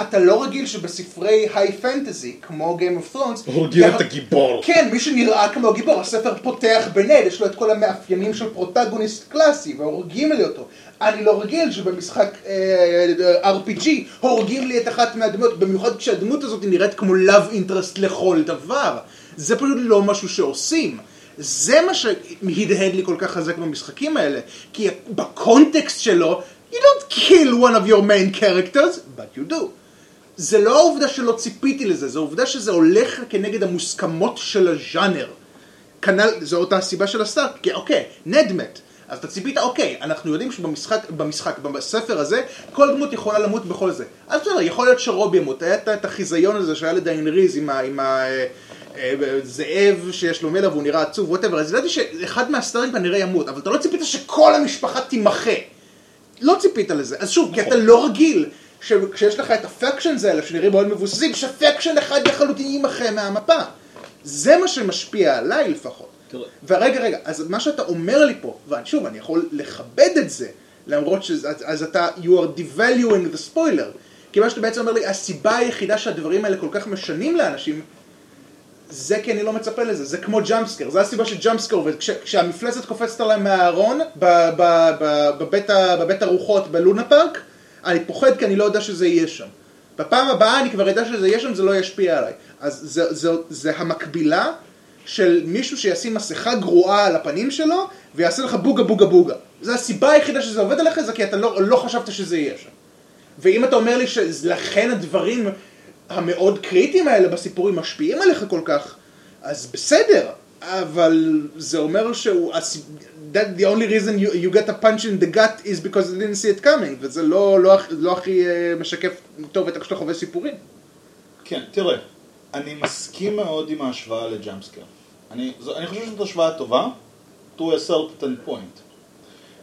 אתה לא רגיל שבספרי היי פנטזי, כמו Game of Thrones, הורגים את הגיבור. כן, מי שנראה כמו גיבור, הספר פותח בנד, יש לו את כל המאפיינים של פרוטגוניסט קלאסי, והורגים לי אותו. אני לא רגיל שבמשחק אה, RPG הורגים לי את אחת מהדמויות, במיוחד כשהדמות הזאת נראית כמו love interest לכל דבר. זה פשוט לא משהו שעושים. זה מה שהדהד לי כל כך חזק במשחקים האלה, כי בקונטקסט שלו, you don't kill one of your main characters, but you do. זה לא העובדה שלא ציפיתי לזה, זה העובדה שזה הולך כנגד המוסכמות של הז'אנר. כנ"ל, זו אותה הסיבה של הסטארט, כי אוקיי, נד מת. אז אתה ציפית, אוקיי, אנחנו יודעים שבמשחק, במשחק, בספר הזה, כל דמות יכולה למות בכל זה. אז בסדר, יכול להיות שרוב ימות. היה את- החיזיון הזה שהיה לדיינריז עם ה... עם ה אה, אה, שיש לו מלע והוא נראה עצוב, ווטאבר, אז ידעתי שאחד מהסטארים כנראה ימות, אבל אתה לא ציפית שכל המשפחה תימחה. לא ציפית לזה. אז שוב, כי אתה לא רגיל שכשיש לך את הפקשנס האלה שנראים מאוד מבוססים, שפקשן אחד לחלוטין יימחה מהמפה. זה מה שמשפיע עליי לפחות. ורגע, רגע, אז מה שאתה אומר לי פה, ושוב, אני יכול לכבד את זה, למרות שזה, אז, אתה, you are devaluing the spoiler. כי מה שאתה בעצם אומר לי, הסיבה היחידה שהדברים האלה כל כך משנים לאנשים, זה כי אני לא מצפה לזה, זה כמו ג'אמפסקר, זה הסיבה שג'אמפסקר עובד, כש, כשהמפלצת קופצת עליי מהארון, בבית, בבית הרוחות בלונה פארק, אני פוחד כי אני לא יודע שזה יהיה שם. בפעם הבאה אני כבר אדע שזה יהיה שם, זה לא ישפיע עליי. אז זה, זה, זה המקבילה של מישהו שישים מסכה גרועה על הפנים שלו, ויעשה לך בוגה בוגה בוגה. זה הסיבה היחידה שזה עובד עליך, זה כי אתה לא, לא חשבת שזה יהיה שם. ואם אתה אומר לי שלכן הדברים המאוד קריטיים האלה בסיפורים משפיעים עליך כל כך, אז בסדר, אבל זה אומר שהוא, that the only reason you, you get a punch in the gut is because you didn't see it coming, וזה לא, לא, לא הכי אה, משקף טוב את איך שאתה חווה סיפורים. כן, תראה, אני מסכים מאוד עם ההשוואה לג'אמפסקר. אני, אני חושב שזאת השוואה טובה, to a certain point.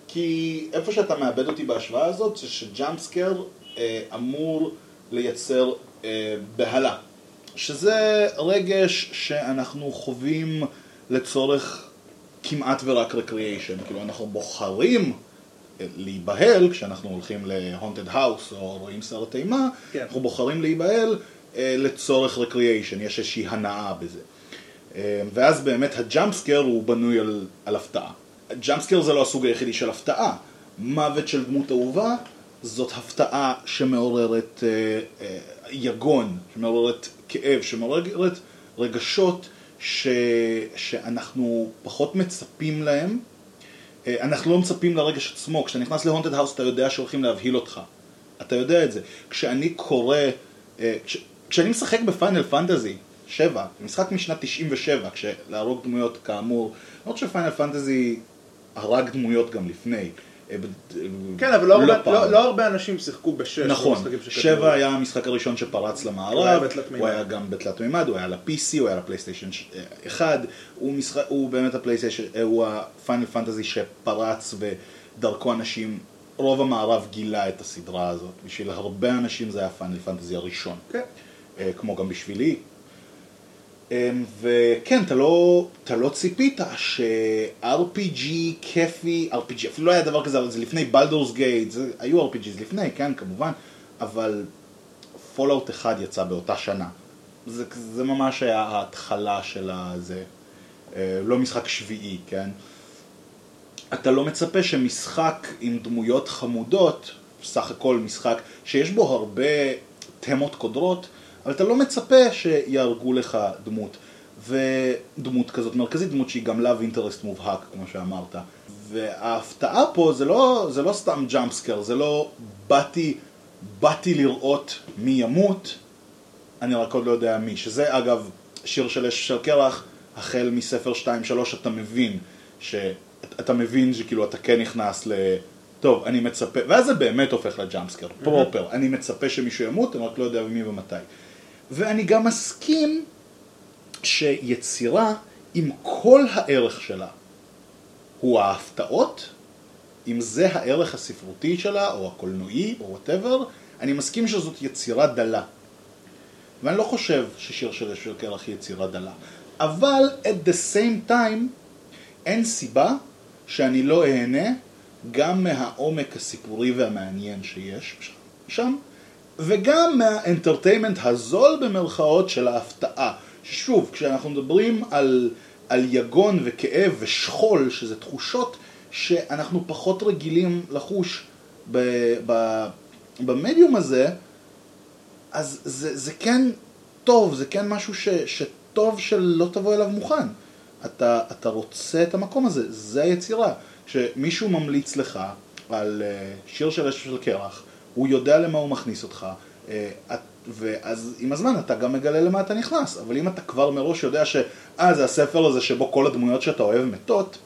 כי איפה שאתה מאבד אותי בהשוואה הזאת, זה שג'אמפסקר אה, אמור לייצר אה, בהלה. שזה רגש שאנחנו חווים לצורך כמעט ורק רקריאיישן. כאילו אנחנו בוחרים להיבהל כשאנחנו הולכים ל-haunted house או רואים סרט אימה, כן. אנחנו בוחרים להיבהל אה, לצורך רקריאיישן, יש איזושהי הנאה בזה. אה, ואז באמת הג'אמפסקר הוא בנוי על, על הפתעה. ג'אמפסקר זה לא הסוג היחידי של הפתעה. מוות של דמות אהובה זאת הפתעה שמעוררת אה, אה, יגון, שמעוררת כאב, שמעוררת רגשות ש, שאנחנו פחות מצפים להם. אה, אנחנו לא מצפים לרגש עצמו. כשאתה נכנס להונטד האוס אתה יודע שהולכים להבהיל אותך. אתה יודע את זה. כשאני קורא, אה, כש, כשאני משחק בפיינל פנטזי 7, משחק משנת 97, כשלהרוג דמויות כאמור, למרות ש Final Fantasy הרג דמויות גם לפני. אה, ב- כן, אבל לא, הרבה, פעם. לא, לא הרבה אנשים שיחקו בשש. נכון. שבע היה המשחק הראשון שפרץ למערב. הוא היה גם בתלת מימד, הוא היה ל-PC, הוא היה לפלייסטיישן 1, הוא, משחק, הוא באמת הפלייסטיישן, אה, הוא ה Final Fantasy שפרץ ודרכו אנשים, רוב המערב גילה את הסדרה הזאת, בשביל הרבה אנשים זה היה Final Fantasy הראשון, כן. אה, כמו גם בשבילי. אמ, וכן, אתה לא, אתה לא ציפית ש-RPG כיפי, RPG, אפילו לא היה דבר כזה, אבל זה לפני Baldur's Gate, היו RPGs לפני, כן, כמובן, אבל Fallout 1 יצא באותה שנה. זה, זה ממש היה ההתחלה של הזה, אה, לא משחק שביעי, כן? אתה לא מצפה שמשחק עם דמויות חמודות, סך הכל משחק שיש בו הרבה תמות קודרות, אבל אתה לא מצפה שיהרגו לך דמות. ודמות כזאת מרכזית, דמות שהיא גם לאו אינטרסט מובהק, כמו שאמרת. וההפתעה פה זה לא, זה לא סתם ג'אמפסקר, זה לא באתי, באתי לראות מי ימות, אני רק עוד לא יודע מי. שזה אגב שיר של אש של קרח, החל מספר 2-3 אתה מבין ש... אתה מבין שכאילו אתה כן נכנס ל... טוב, אני מצפה, ואז זה באמת הופך ל jump scare, proper. אני מצפה שמישהו ימות, אני רק לא יודע מי ומתי. ואני גם מסכים שיצירה אם כל הערך שלה הוא ההפתעות, אם זה הערך הספרותי שלה, או הקולנועי, או whatever, אני מסכים שזאת יצירה דלה. ואני לא חושב ששיר של אש ושל קרח היא יצירה דלה. אבל at the same time, אין סיבה שאני לא אהנה גם מהעומק הסיפורי והמעניין שיש שם, וגם מהאנטרטיימנט הזול במרכאות של ההפתעה. שוב, כשאנחנו מדברים על, על יגון וכאב ושכול, שזה תחושות שאנחנו פחות רגילים לחוש ב, ב, במדיום הזה, אז זה, זה כן טוב, זה כן משהו ש, שטוב שלא תבוא אליו מוכן. אתה, אתה רוצה את המקום הזה, זה היצירה. כשמישהו ממליץ לך על אה, שיר של אש של קרח, הוא יודע למה הוא מכניס אותך, אה, ואז עם הזמן אתה גם מגלה למה אתה נכנס, אבל אם אתה כבר מראש יודע שאה זה הספר הזה שבו כל הדמויות שאתה אוהב מתות,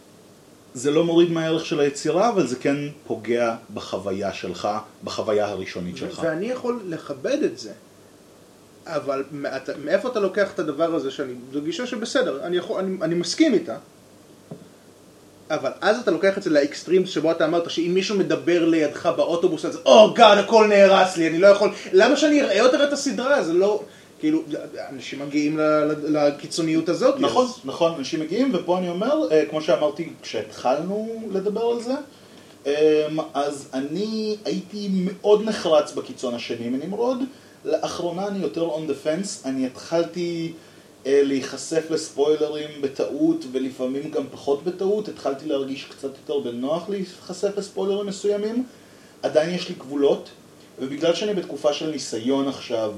זה לא מוריד מהערך של היצירה, אבל זה כן פוגע בחוויה שלך, בחוויה הראשונית שלך. ואני יכול לכבד את זה. אבל מאיפה אתה לוקח את הדבר הזה שאני, זו גישה שבסדר, אני, יכול, אני, אני מסכים איתה. אבל אז אתה לוקח את זה לאקסטרים שבו אתה אמרת שאם מישהו מדבר לידך באוטובוס אז או גאד הכל נהרס לי, אני לא יכול, למה שאני אראה יותר את הסדרה? זה לא, כאילו, אנשים מגיעים לקיצוניות הזאת. נכון, אז- נכון, אנשים מגיעים, ופה אני אומר, אה, כמו שאמרתי כשהתחלנו לדבר על זה, אה, אז אני הייתי מאוד נחרץ בקיצון השני מנמרוד, לאחרונה אני יותר on the fence, אני התחלתי להיחשף לספוילרים בטעות, ולפעמים גם פחות בטעות, התחלתי להרגיש קצת יותר בנוח להיחשף לספוילרים מסוימים, עדיין יש לי גבולות, ובגלל שאני בתקופה של ניסיון עכשיו,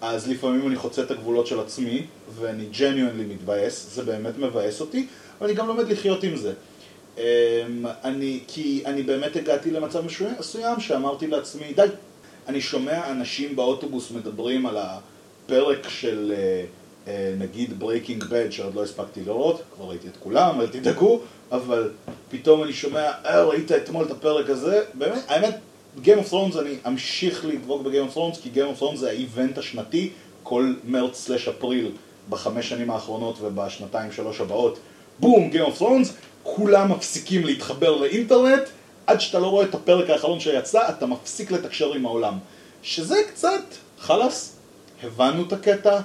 אז לפעמים אני חוצה את הגבולות של עצמי, ואני ג'ניואנלי מתבאס, זה באמת מבאס אותי, אבל אני גם לומד לחיות עם זה. אמ, אני, כי אני באמת הגעתי למצב מסוים- שאמרתי לעצמי, די, אני שומע אנשים באוטובוס מדברים על הפרק של אה, אה, נגיד Breaking Bad שעוד לא הספקתי לראות, כבר ראיתי את כולם, אל תדאגו, אבל פתאום אני שומע, אה, ראית אתמול את הפרק הזה? באמת, האמת, Game of Thrones אני אמשיך לדבוק ב-Game of Thrones כי Game of Thrones זה ה-event השנתי כל מרץ slash אפריל בחמש שנים האחרונות ובשנתיים שלוש הבאות בום, Game of Thrones, כולם מפסיקים להתחבר לאינטרנט עד שאתה לא רואה את הפרק האחרון שיצא, אתה מפסיק לתקשר עם העולם שזה קצת, חלאס, הבנו את הקטע,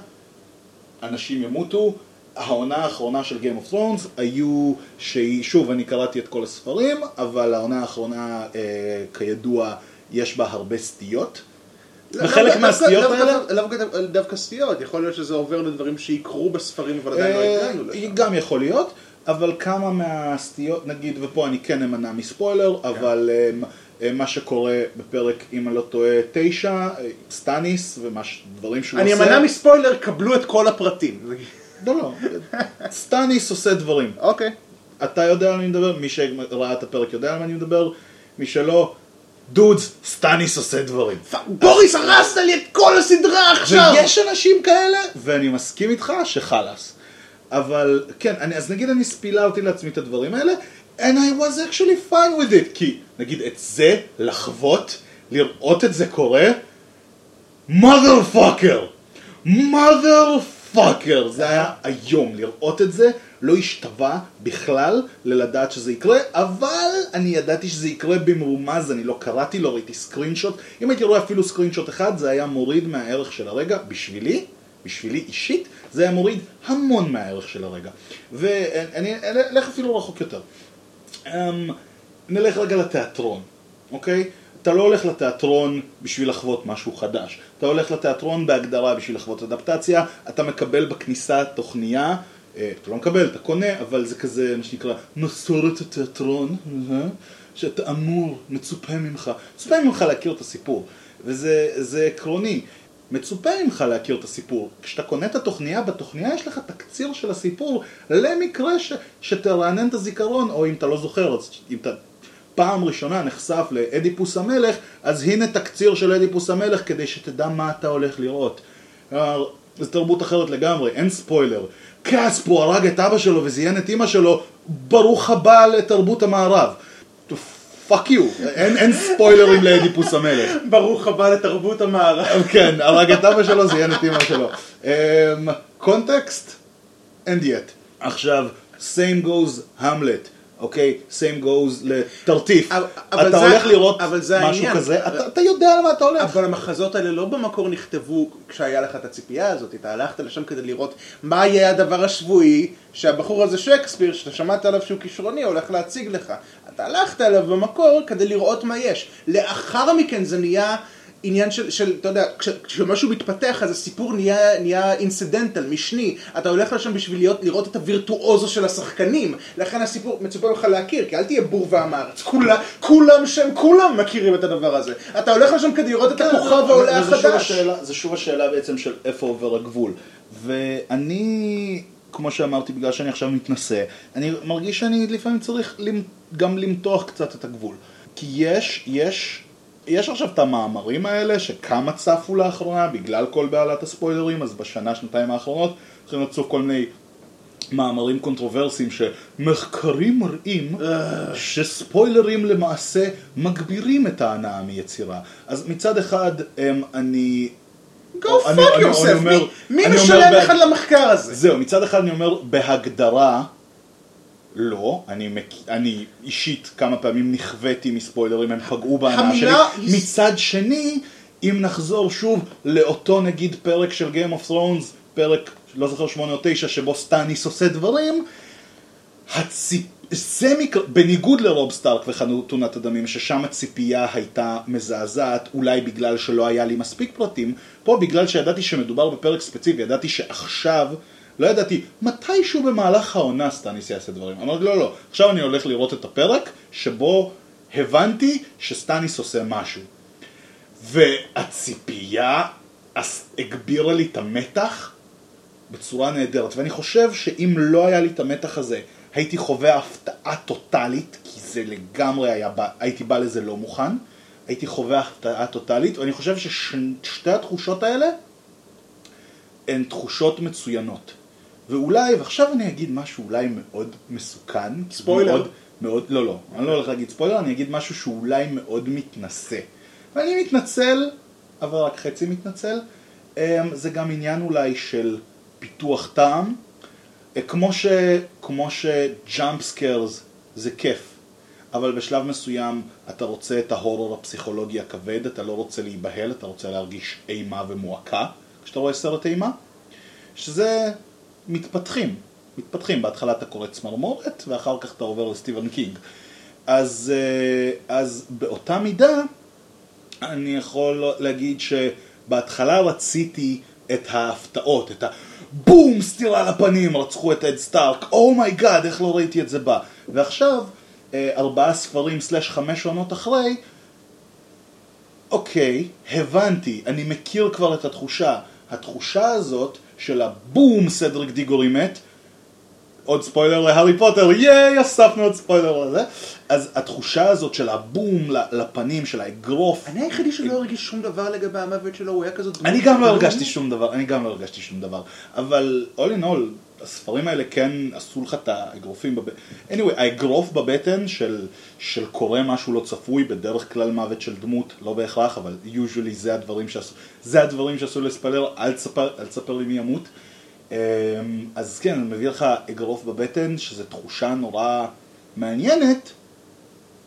אנשים ימותו. העונה האחרונה של Game of Thrones היו, שהיא, שוב, אני קראתי את כל הספרים, אבל העונה האחרונה, אה, כידוע, יש בה הרבה סטיות. וחלק מהסטיות האלה... דווקא- דווקא- דווקא סטיות, יכול להיות שזה עובר לדברים שיקרו בספרים אבל עדיין לא אה, הגענו לשם. גם יכול להיות, אבל כמה מהסצנות, נגיד, ופה אני כן אמנע מספוילר, אבל אה, אה, מה שקורה בפרק, אם אני לא טועה, תשע, סטאניס, ודברים שהוא אני עושה... אמנע מספוילר, קבלו את כל הפרטים. לא, לא, סטאניס עושה דברים. אוקיי. אתה יודע על מי אני מדבר, מי שראה את הפרק יודע על מה אני מדבר, מי שלא, dudes, סטאניס עושה דברים. בוריס, הרסת לי את כל הסדרה עכשיו! ויש אנשים כאלה, ואני מסכים איתך שחלאס. אבל כן, אני, אז נגיד אני ספילרתי לעצמי את הדברים האלה, and I was actually fine with it, כי נגיד את זה, לחוות, לראות את זה קורה, mother fucker, mother fucker, זה היה איום, לראות את זה לא השתווה בכלל ללדעת שזה יקרה, אבל אני ידעתי שזה יקרה במרומז, אני לא קראתי, לא ראיתי סקרינשוט, אם הייתי רואה אפילו סקרינשוט אחד זה היה מוריד מהערך של הרגע, בשבילי, בשבילי אישית, זה היה מוריד המון מהערך של הרגע. ואני אלך אפילו רחוק יותר. Um, נלך רגע לתיאטרון, אוקיי? אתה לא הולך לתיאטרון בשביל לחוות משהו חדש. אתה הולך לתיאטרון בהגדרה בשביל לחוות אדפטציה, אתה מקבל בכניסה תוכניה, אה, אתה לא מקבל, אתה קונה, אבל זה כזה, מה שנקרא, מסורת התיאטרון, אה, שאתה אמור, מצופה ממך, מצופה ממך להכיר את הסיפור, וזה זה עקרוני. מצופה ממך להכיר את הסיפור. כשאתה קונה את התוכניה, בתוכניה יש לך תקציר של הסיפור למקרה ש, שתרענן את הזיכרון, או אם אתה לא זוכר, אז אם אתה פעם ראשונה נחשף לאדיפוס המלך, אז הנה תקציר של אדיפוס המלך כדי שתדע מה אתה הולך לראות. זו תרבות אחרת לגמרי, אין ספוילר. קספו הרג את אבא שלו וזיין את אמא שלו, ברוך הבא לתרבות המערב. fuck you, אין, אין ספוילרים לאדיפוס המלך. ברוך הבא לתרבות המערב. כן, הרג את אבא שלו, זיין את אמא שלו. קונטקסט, and yet. עכשיו, same goes המלט, אוקיי? same goes לטרטיף. אתה הולך לראות אבל זה משהו. כזה, אתה- אתה יודע על מה אתה הולך. אבל המחזות האלה לא במקור נכתבו כשהיה לך את הציפייה הזאת, אתה הלכת לשם כדי לראות מה יהיה הדבר השבועי שהבחור הזה שייקספיר, שאתה שמעת עליו שהוא כישרוני, הולך להציג לך. אתה הלכת אליו במקור כדי לראות מה יש. לאחר מכן זה נהיה עניין של, של אתה יודע, כש- כשמשהו מתפתח אז הסיפור נהיה, נהיה אינסידנטל, משני, אתה הולך לשם בשביל להיות, לראות את הווירטואוזו של השחקנים, לכן הסיפור מצופה ממך להכיר, כי אל תהיה בור ועם הארץ, כולם, כולם שם, כולם מכירים את הדבר הזה, אתה הולך לשם כדי לראות את הכוכב העולה החדש. זה שוב השאלה בעצם של איפה עובר הגבול. ואני, כמו שאמרתי, בגלל שאני עכשיו מתנשא, אני מרגיש שאני לפעמים צריך גם למתוח קצת את הגבול. כי יש, יש, יש עכשיו את המאמרים האלה שכמה צפו לאחרונה בגלל כל בהלת הספוילרים, אז בשנה, שנתיים האחרונות צריכים לצוף כל מיני מאמרים קונטרוברסיים שמחקרים מראים שספוילרים למעשה מגבירים את ההנאה מיצירה. אז מצד אחד אמ, אני... Go fuck yourself, מי- משלם לך למחקר הזה? זהו, מצד אחד אני אומר בהגדרה לא, אני, מק... אני אישית כמה פעמים נכוויתי מספוילרים, הם פגעו בהנאה שלי. מצד שני, אם נחזור שוב לאותו נגיד פרק של Game of Thrones, פרק, לא זוכר שמונה או תשע, שבו סטאניס עושה דברים, הציפ... זה מקרה, בניגוד לרוב סטארק וחתונת הדמים, ששם הציפייה הייתה מזעזעת, אולי בגלל שלא היה לי מספיק פרטים, פה בגלל שידעתי שמדובר בפרק ספציפי, ידעתי שעכשיו, לא ידעתי, מתישהו במהלך העונה סטאניס יעשה דברים. אמרתי, לא, לא, עכשיו אני הולך לראות את הפרק, שבו הבנתי שסטאניס עושה משהו. והציפייה הגבירה לי את המתח בצורה נהדרת, ואני חושב שאם לא היה לי את המתח הזה, הייתי חווה הפתעה טוטאלית, כי זה לגמרי היה, הייתי בא לזה לא מוכן, הייתי חווה הפתעה טוטאלית, ואני חושב ששתי התחושות האלה הן תחושות מצוינות. ואולי, ועכשיו אני אגיד משהו אולי מאוד מסוכן. ספוילר. מאוד, מאוד, לא, לא, אני לא הולך להגיד ספוילר, אני אגיד משהו שאולי מאוד מתנשא. ואני מתנצל, אבל רק חצי מתנצל. אמ, זה גם עניין אולי של פיתוח טעם. אה, כמו ש... כמו ש-jump scares זה כיף, אבל בשלב מסוים אתה רוצה את ההורר הפסיכולוגי הכבד, אתה לא רוצה להיבהל, אתה רוצה להרגיש אימה ומועקה כשאתה רואה סרט אימה, שזה מתפתחים, מתפתחים, בהתחלה אתה קורא צמרמורת ואחר כך אתה עובר לסטיבן קינג. אז, אה, אז באותה מידה אני יכול להגיד שבהתחלה רציתי את ההפתעות, את הבום, סטירה לפנים, רצחו את אד סטארק, oh my god, איך לא ראיתי את זה בא. ועכשיו, אה, ארבעה ספרים סלש חמש עונות אחרי, אוקיי, הבנתי, אני מכיר כבר את התחושה. התחושה הזאת של הבום סדריק דיגורי מת, עוד ספוילר להארי פוטר, ייי, אספנו עוד ספוילר לזה. אז התחושה הזאת של הבום לפנים, של האגרוף, אני היחידי שלא הרגיש שום דבר לגבי המוות שלו, הוא היה כזאת... אני גם לא. הרגשתי שום דבר, אני גם לא הרגשתי שום דבר, אבל all in all, הספרים האלה כן עשו לך את האגרופים בבטן. anyway, האגרוף בבטן של, של קורה משהו לא צפוי, בדרך כלל מוות של דמות, לא בהכרח, אבל usually זה הדברים שעשו, זה הדברים שעשו לספיילר, אל תספר, אל תספר לי מי ימות. אמ, אז כן, אני מביא לך אגרוף בבטן, שזו תחושה נורא מעניינת,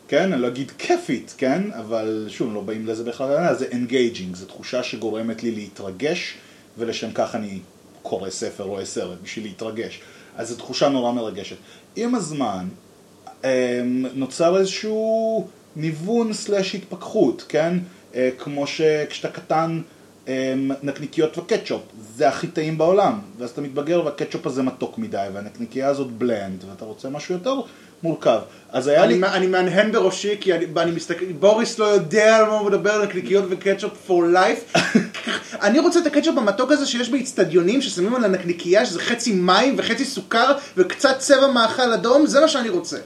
כן, אני לא אגיד כיפית, כן, אבל שוב, לא באים לזה בכלל, זה engaging, זו תחושה שגורמת לי להתרגש, ולשם כך אני קורא ספר, רואה סרט, בשביל להתרגש. אז זו תחושה נורא מרגשת. עם הזמן, אמ, נוצר איזשהו ניוון סלאש התפכחות, כן? אה, כמו שכשאתה קטן, אמ, נקניקיות וקטשופ, זה הכי טעים בעולם, ואז אתה מתבגר והקטשופ הזה מתוק מדי, והנקניקייה הזאת בלנד, ואתה רוצה משהו יותר מורכב. אז היה לי... אני, אני מהנהן בראשי כי אני, אני מסתכל, בוריס לא יודע על מה הוא מדבר, נקניקיות וקטשופ for life. אני רוצה את הקטשופ המתוק הזה שיש באיצטדיונים, ששמים על הנקניקייה, שזה חצי מים וחצי סוכר וקצת צבע מאכל אדום, זה מה שאני רוצה.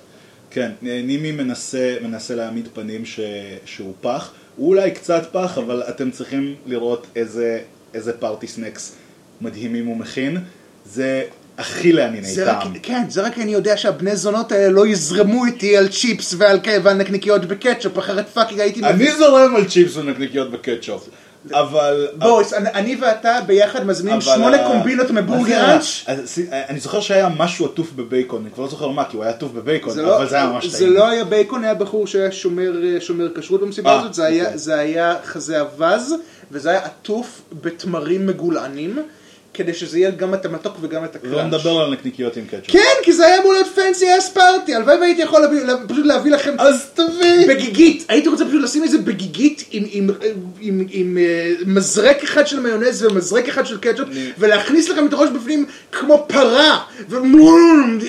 כן, נימי מנסה, מנסה להעמיד פנים ש, שהוא פח, הוא אולי קצת פח, אבל אתם צריכים לראות איזה, איזה party snacks מדהימים הוא מכין, זה הכי לענייני זה רק, טעם. כן, זה רק אני יודע שהבני זונות האלה לא יזרמו איתי על צ'יפס ועל, ועל נקניקיות בקטשופ, אחרת fucking הייתי... אני זורם על צ'יפס ונקניקיות בקטשופ, אבל... בוריס, אני, אני ואתה ביחד מזמינים שמונה ה- קומבינות מבורגר זה? ראנץ'. סי- אני זוכר שהיה משהו עטוף בבייקון, אני כבר לא זוכר מה, כי הוא היה עטוף בבייקון, זה לא, אבל זה היה ממש זה טעים. לא היה בייקון, היה בחור שהיה שומר, שומר כשרות במסיבה אה, הזאת, זה היה, אוקיי. זה היה חזה אווז, וזה היה עטוף בתמרים מגולענים, כדי שזה יהיה גם את המתוק וגם את הקראנץ'. לא נדבר על נקניקיות עם קטשופ. כן, כי זה היה אמור להיות פנסי אס פארטי, הלוואי והייתי יכול פשוט להביא לכם אז תביא! בגיגית, הייתי רוצה פשוט לשים את זה בגיגית עם, אה, מזרק אחד של מיונז ומזרק אחד של קטשופ ולהכניס לכם את הראש בפנים כמו פרה ו...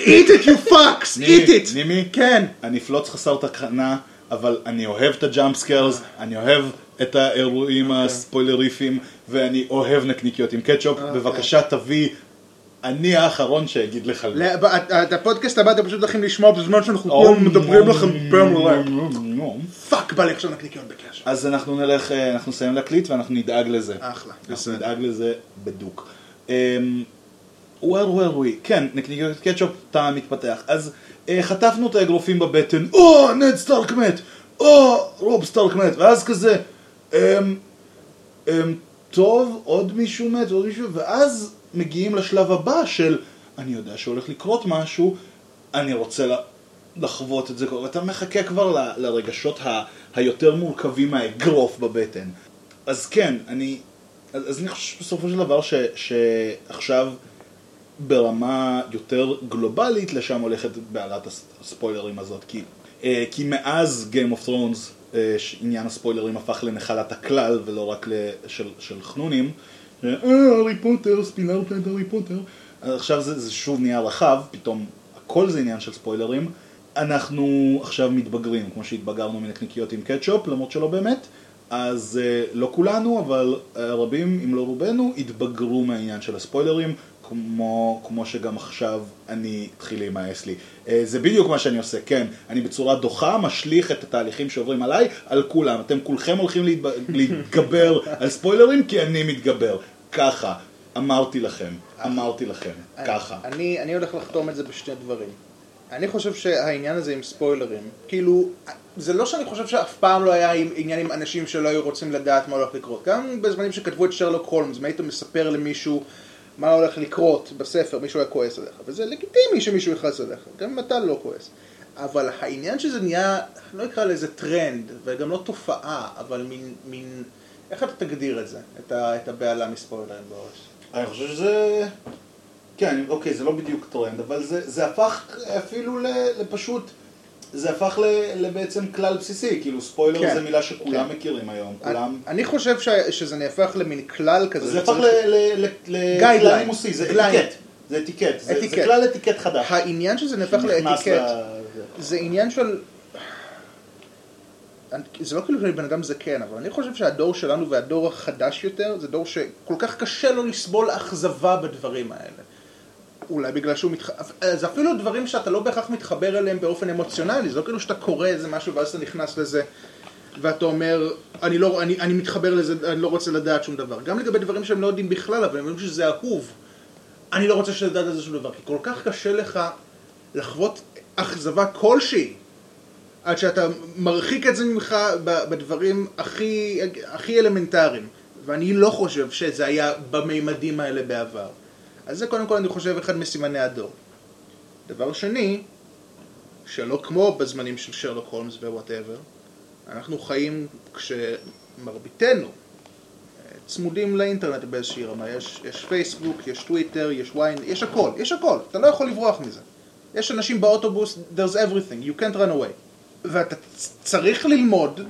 eat it you fucks, eat it. נימי, כן. אני פלוץ חסר תקנה, אבל אני אוהב את ה-jump scares, אני אוהב את האירועים הספוילריפיים, ואני אוהב נקניקיות עם קטשופ, בבקשה תביא, אני האחרון שאגיד לך לא. לא, ב- את- הפודקאסט הבא אתם פשוט הולכים לשמוע בזמן שאנחנו כולם מדברים לכם פה מולך. fuck בא לי עכשיו נקניקיות בקטשופ. אז אנחנו נלך, אה, אנחנו נסיים להקליט ואנחנו נדאג לזה. אחלה, אנחנו. נדאג לזה בדוק. where were we? כן, נקניקיות קטשופ, טעם מתפתח. אז אה, חטפנו את האגרופים בבטן, או, נד סטארק מת, או, רוב סטארק מת, ואז כזה, טוב, עוד מישהו מת, עוד מישהו, ואז מגיעים לשלב הבא של, אני יודע שהולך לקרות משהו, אני רוצה לחוות את זה, ואתה מחכה כבר ל- לרגשות ה- היותר מורכבים מהאגרוף בבטן. אז כן, אני, אז, אז אני חושב בסופו של דבר ש, שעכשיו ברמה יותר גלובלית לשם הולכת בעלת הס- הספוילרים הזאת, כי, אה, כי מאז Game of Thrones עניין הספוילרים הפך לנחלת הכלל ולא רק ל, של, חנונים, אה, הארי פוטר, ספילרת את הארי פוטר, עכשיו זה, זה שוב נהיה רחב, פתאום הכל זה עניין של ספוילרים. אנחנו עכשיו מתבגרים, כמו שהתבגרנו מנקניקיות עם קטשופ, למרות שלא באמת, אז אה, לא כולנו, אבל אה, רבים, אם לא רובנו, התבגרו מהעניין של הספוילרים, כמו, כמו שגם עכשיו אני התחיל להימאס לי. אה, זה בדיוק מה שאני עושה, כן, אני בצורה דוחה משליך את התהליכים שעוברים עליי על כולם. אתם כולכם הולכים להתב... להתגבר על ספוילרים כי אני מתגבר. ככה, אמרתי לכם, אמרתי לכם, ככה. אני, אני הולך לחתום את זה בשני דברים. אני חושב שהעניין הזה עם ספוילרים, כאילו, זה לא שאני חושב שאף פעם לא היה עניין עם אנשים שלא היו רוצים לדעת מה הולך לקרות. גם בזמנים שכתבו את שרלוק הולמס, אם היית מספר למישהו מה הולך לקרות בספר, מישהו היה כועס עליך, וזה לגיטימי שמישהו יכעס עליך, גם אם אתה לא כועס. אבל העניין שזה נהיה, לא אקרא לזה טרנד, וגם לא תופעה, אבל מין, מין, איך אתה תגדיר את זה, את, ה, את הבהלה מספוילרים בראש? אני חושב שזה... כן, אוקיי, זה לא בדיוק טרנד, אבל זה, זה הפך אפילו ל, לפשוט... זה הפך ל, לבעצם כלל בסיסי, כאילו ספוילר כן. זה מילה שכולם כן. מכירים היום, כולם... אני חושב ש- שזה נהפך למין כלל כזה. זה הפך. לכלל נימוסי, זה. אתיקט, זה אתיקט, זה- זה. כלל אתיקט חדש. העניין שזה נהפך לאתיקט, זה עניין של... זה לא כאילו שאני בן אדם זקן, אבל אני חושב שהדור שלנו והדור החדש יותר, זה דור שכל כך קשה לו לסבול אכזבה בדברים האלה. אולי בגלל שהוא מתח... זה אפילו דברים שאתה לא בהכרח מתחבר אליהם באופן אמוציונלי, זה לא כאילו שאתה קורא איזה משהו ואז אתה נכנס לזה ואתה אומר, אני, לא, אני, אני מתחבר לזה, אני לא רוצה לדעת שום דבר. גם לגבי דברים שהם לא יודעים בכלל, אבל הם יודעים שזה אהוב. אני לא רוצה לדעת על זה שום דבר, כי כל כך קשה לך לחוות אכזבה כלשהי, עד שאתה מרחיק את זה ממך בדברים הכי, הכי אלמנטריים. ואני לא חושב שזה היה במימדים האלה בעבר. אז זה קודם כל אני חושב אחד מסימני הדור. דבר שני, שלא כמו בזמנים של שרלוק הולמס ו whatever, אנחנו חיים כשמרביתנו אה, צמודים לאינטרנט באיזושהי רמה, יש, יש פייסבוק, יש טוויטר, יש ויין, יש הכל, יש הכל, אתה לא יכול לברוח מזה. יש אנשים באוטובוס, there's everything, you can't run away. ואתה צריך ללמוד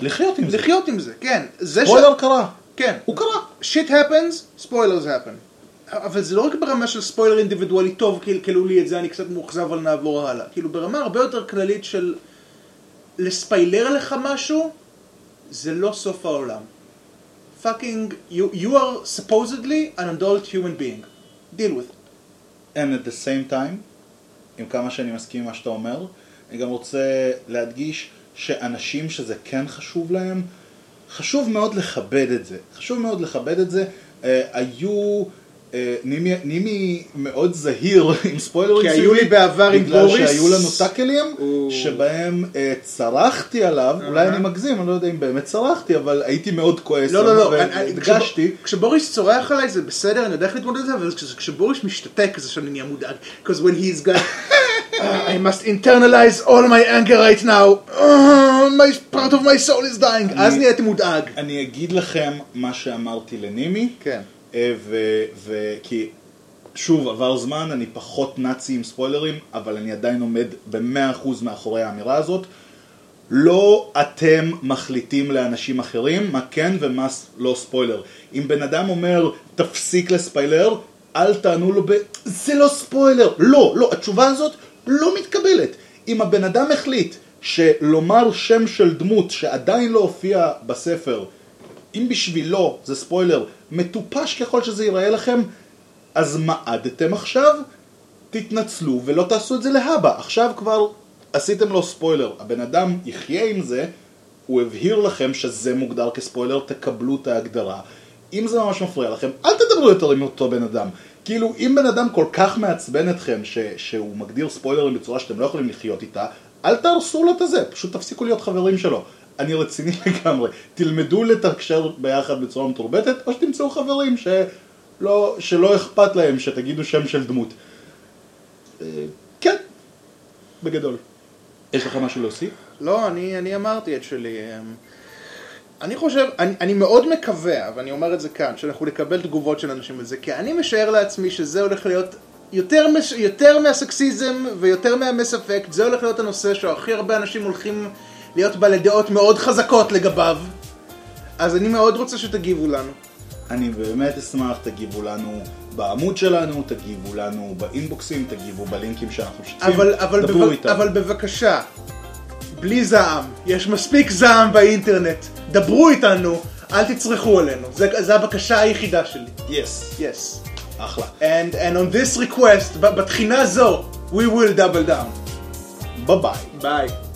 לחיות עם זה. לחיות עם זה, כן. זה ש... ספוילר קרה. כן. הוא קרה. shit happens, spoilers happen. אבל זה לא רק ברמה של ספוילר אינדיבידואלי טוב, כאילו לי את זה, אני קצת מאוכזב, אבל נעבור הלאה. כאילו ברמה הרבה יותר כללית של לספיילר לך משהו, זה לא סוף העולם. fucking, you, you are supposedly an adult human being. deal with it. And at the same time, עם כמה שאני מסכים עם מה שאתה אומר, אני גם רוצה להדגיש שאנשים שזה כן חשוב להם, חשוב מאוד לכבד את זה. חשוב מאוד לכבד את זה. אה, היו... אה, נימי, נימי מאוד זהיר עם ספוילרים כי היו לי בעבר עם בגלל בוריס. שהיו לנו טאקלים או. שבהם אה, צרחתי עליו, אולי אני מגזים, אני לא יודע אם באמת צרחתי, אבל הייתי מאוד כועס לא, לא, לא, והדגשתי. כשב- כשבוריס צורח עליי זה בסדר, אני יודע איך להתמודד עם זה, אבל כש- כשבוריס משתתק זה שאני נהיה מודאג. Because when he's got... I must internalize all my anger right now. My part of my soul is dying. אז נהייתי מודאג. אני אגיד לכם מה שאמרתי לנימי, כן. אה, ו- ו- כי שוב, עבר זמן, אני פחות נאצי עם ספוילרים, אבל אני עדיין עומד במאה אחוז מאחורי האמירה הזאת. לא אתם מחליטים לאנשים אחרים מה כן ומה לא ספוילר. אם בן אדם אומר תפסיק לספיילר, אל תענו לו ב... זה לא ספוילר. לא, לא, התשובה הזאת לא מתקבלת. אם הבן אדם החליט שלומר שם של דמות שעדיין לא הופיע בספר, אם בשבילו זה ספוילר, מטופש ככל שזה ייראה לכם, אז מעדתם עכשיו? תתנצלו ולא תעשו את זה להבא. עכשיו כבר עשיתם לו ספוילר. הבן אדם יחיה עם זה, הוא הבהיר לכם שזה מוגדר כספוילר, תקבלו את ההגדרה. אם זה ממש מפריע לכם, אל תדברו יותר עם אותו בן אדם. כאילו, אם בן אדם כל כך מעצבן אתכם ש- שהוא מגדיר ספוילרים בצורה שאתם לא יכולים לחיות איתה, אל תהרסו לו את הזה, פשוט תפסיקו להיות חברים שלו. אני רציני לגמרי. תלמדו לתקשר ביחד בצורה מתורבתת, או שתמצאו חברים שלא, שלא אכפת להם שתגידו שם של דמות. אה, כן, בגדול. יש לך משהו להוסיף? לא, אני, אני אמרתי את שלי. אמ, אני חושב, אני, אני מאוד מקווה, ואני אומר את זה כאן, שאנחנו נקבל תגובות של אנשים על זה, כי אני משער לעצמי שזה הולך להיות יותר, יותר מהסקסיזם ויותר מהמס אפקט, זה הולך להיות הנושא שהכי הרבה אנשים הולכים להיות בעלי דעות מאוד חזקות לגביו. אז אני מאוד רוצה שתגיבו לנו. אני באמת אשמח, תגיבו לנו בעמוד שלנו, תגיבו לנו באינבוקסים, תגיבו בלינקים שאנחנו משתפים, אבל, אבל, דברו בב... איתנו. אבל בבקשה, בלי זעם, יש מספיק זעם באינטרנט, דברו איתנו, אל תצרכו עלינו, זה, זה הבקשה היחידה שלי. יס, Yes. אחלה. And, and on this request, בתחינה זו, we will double down. ביי ביי. ביי.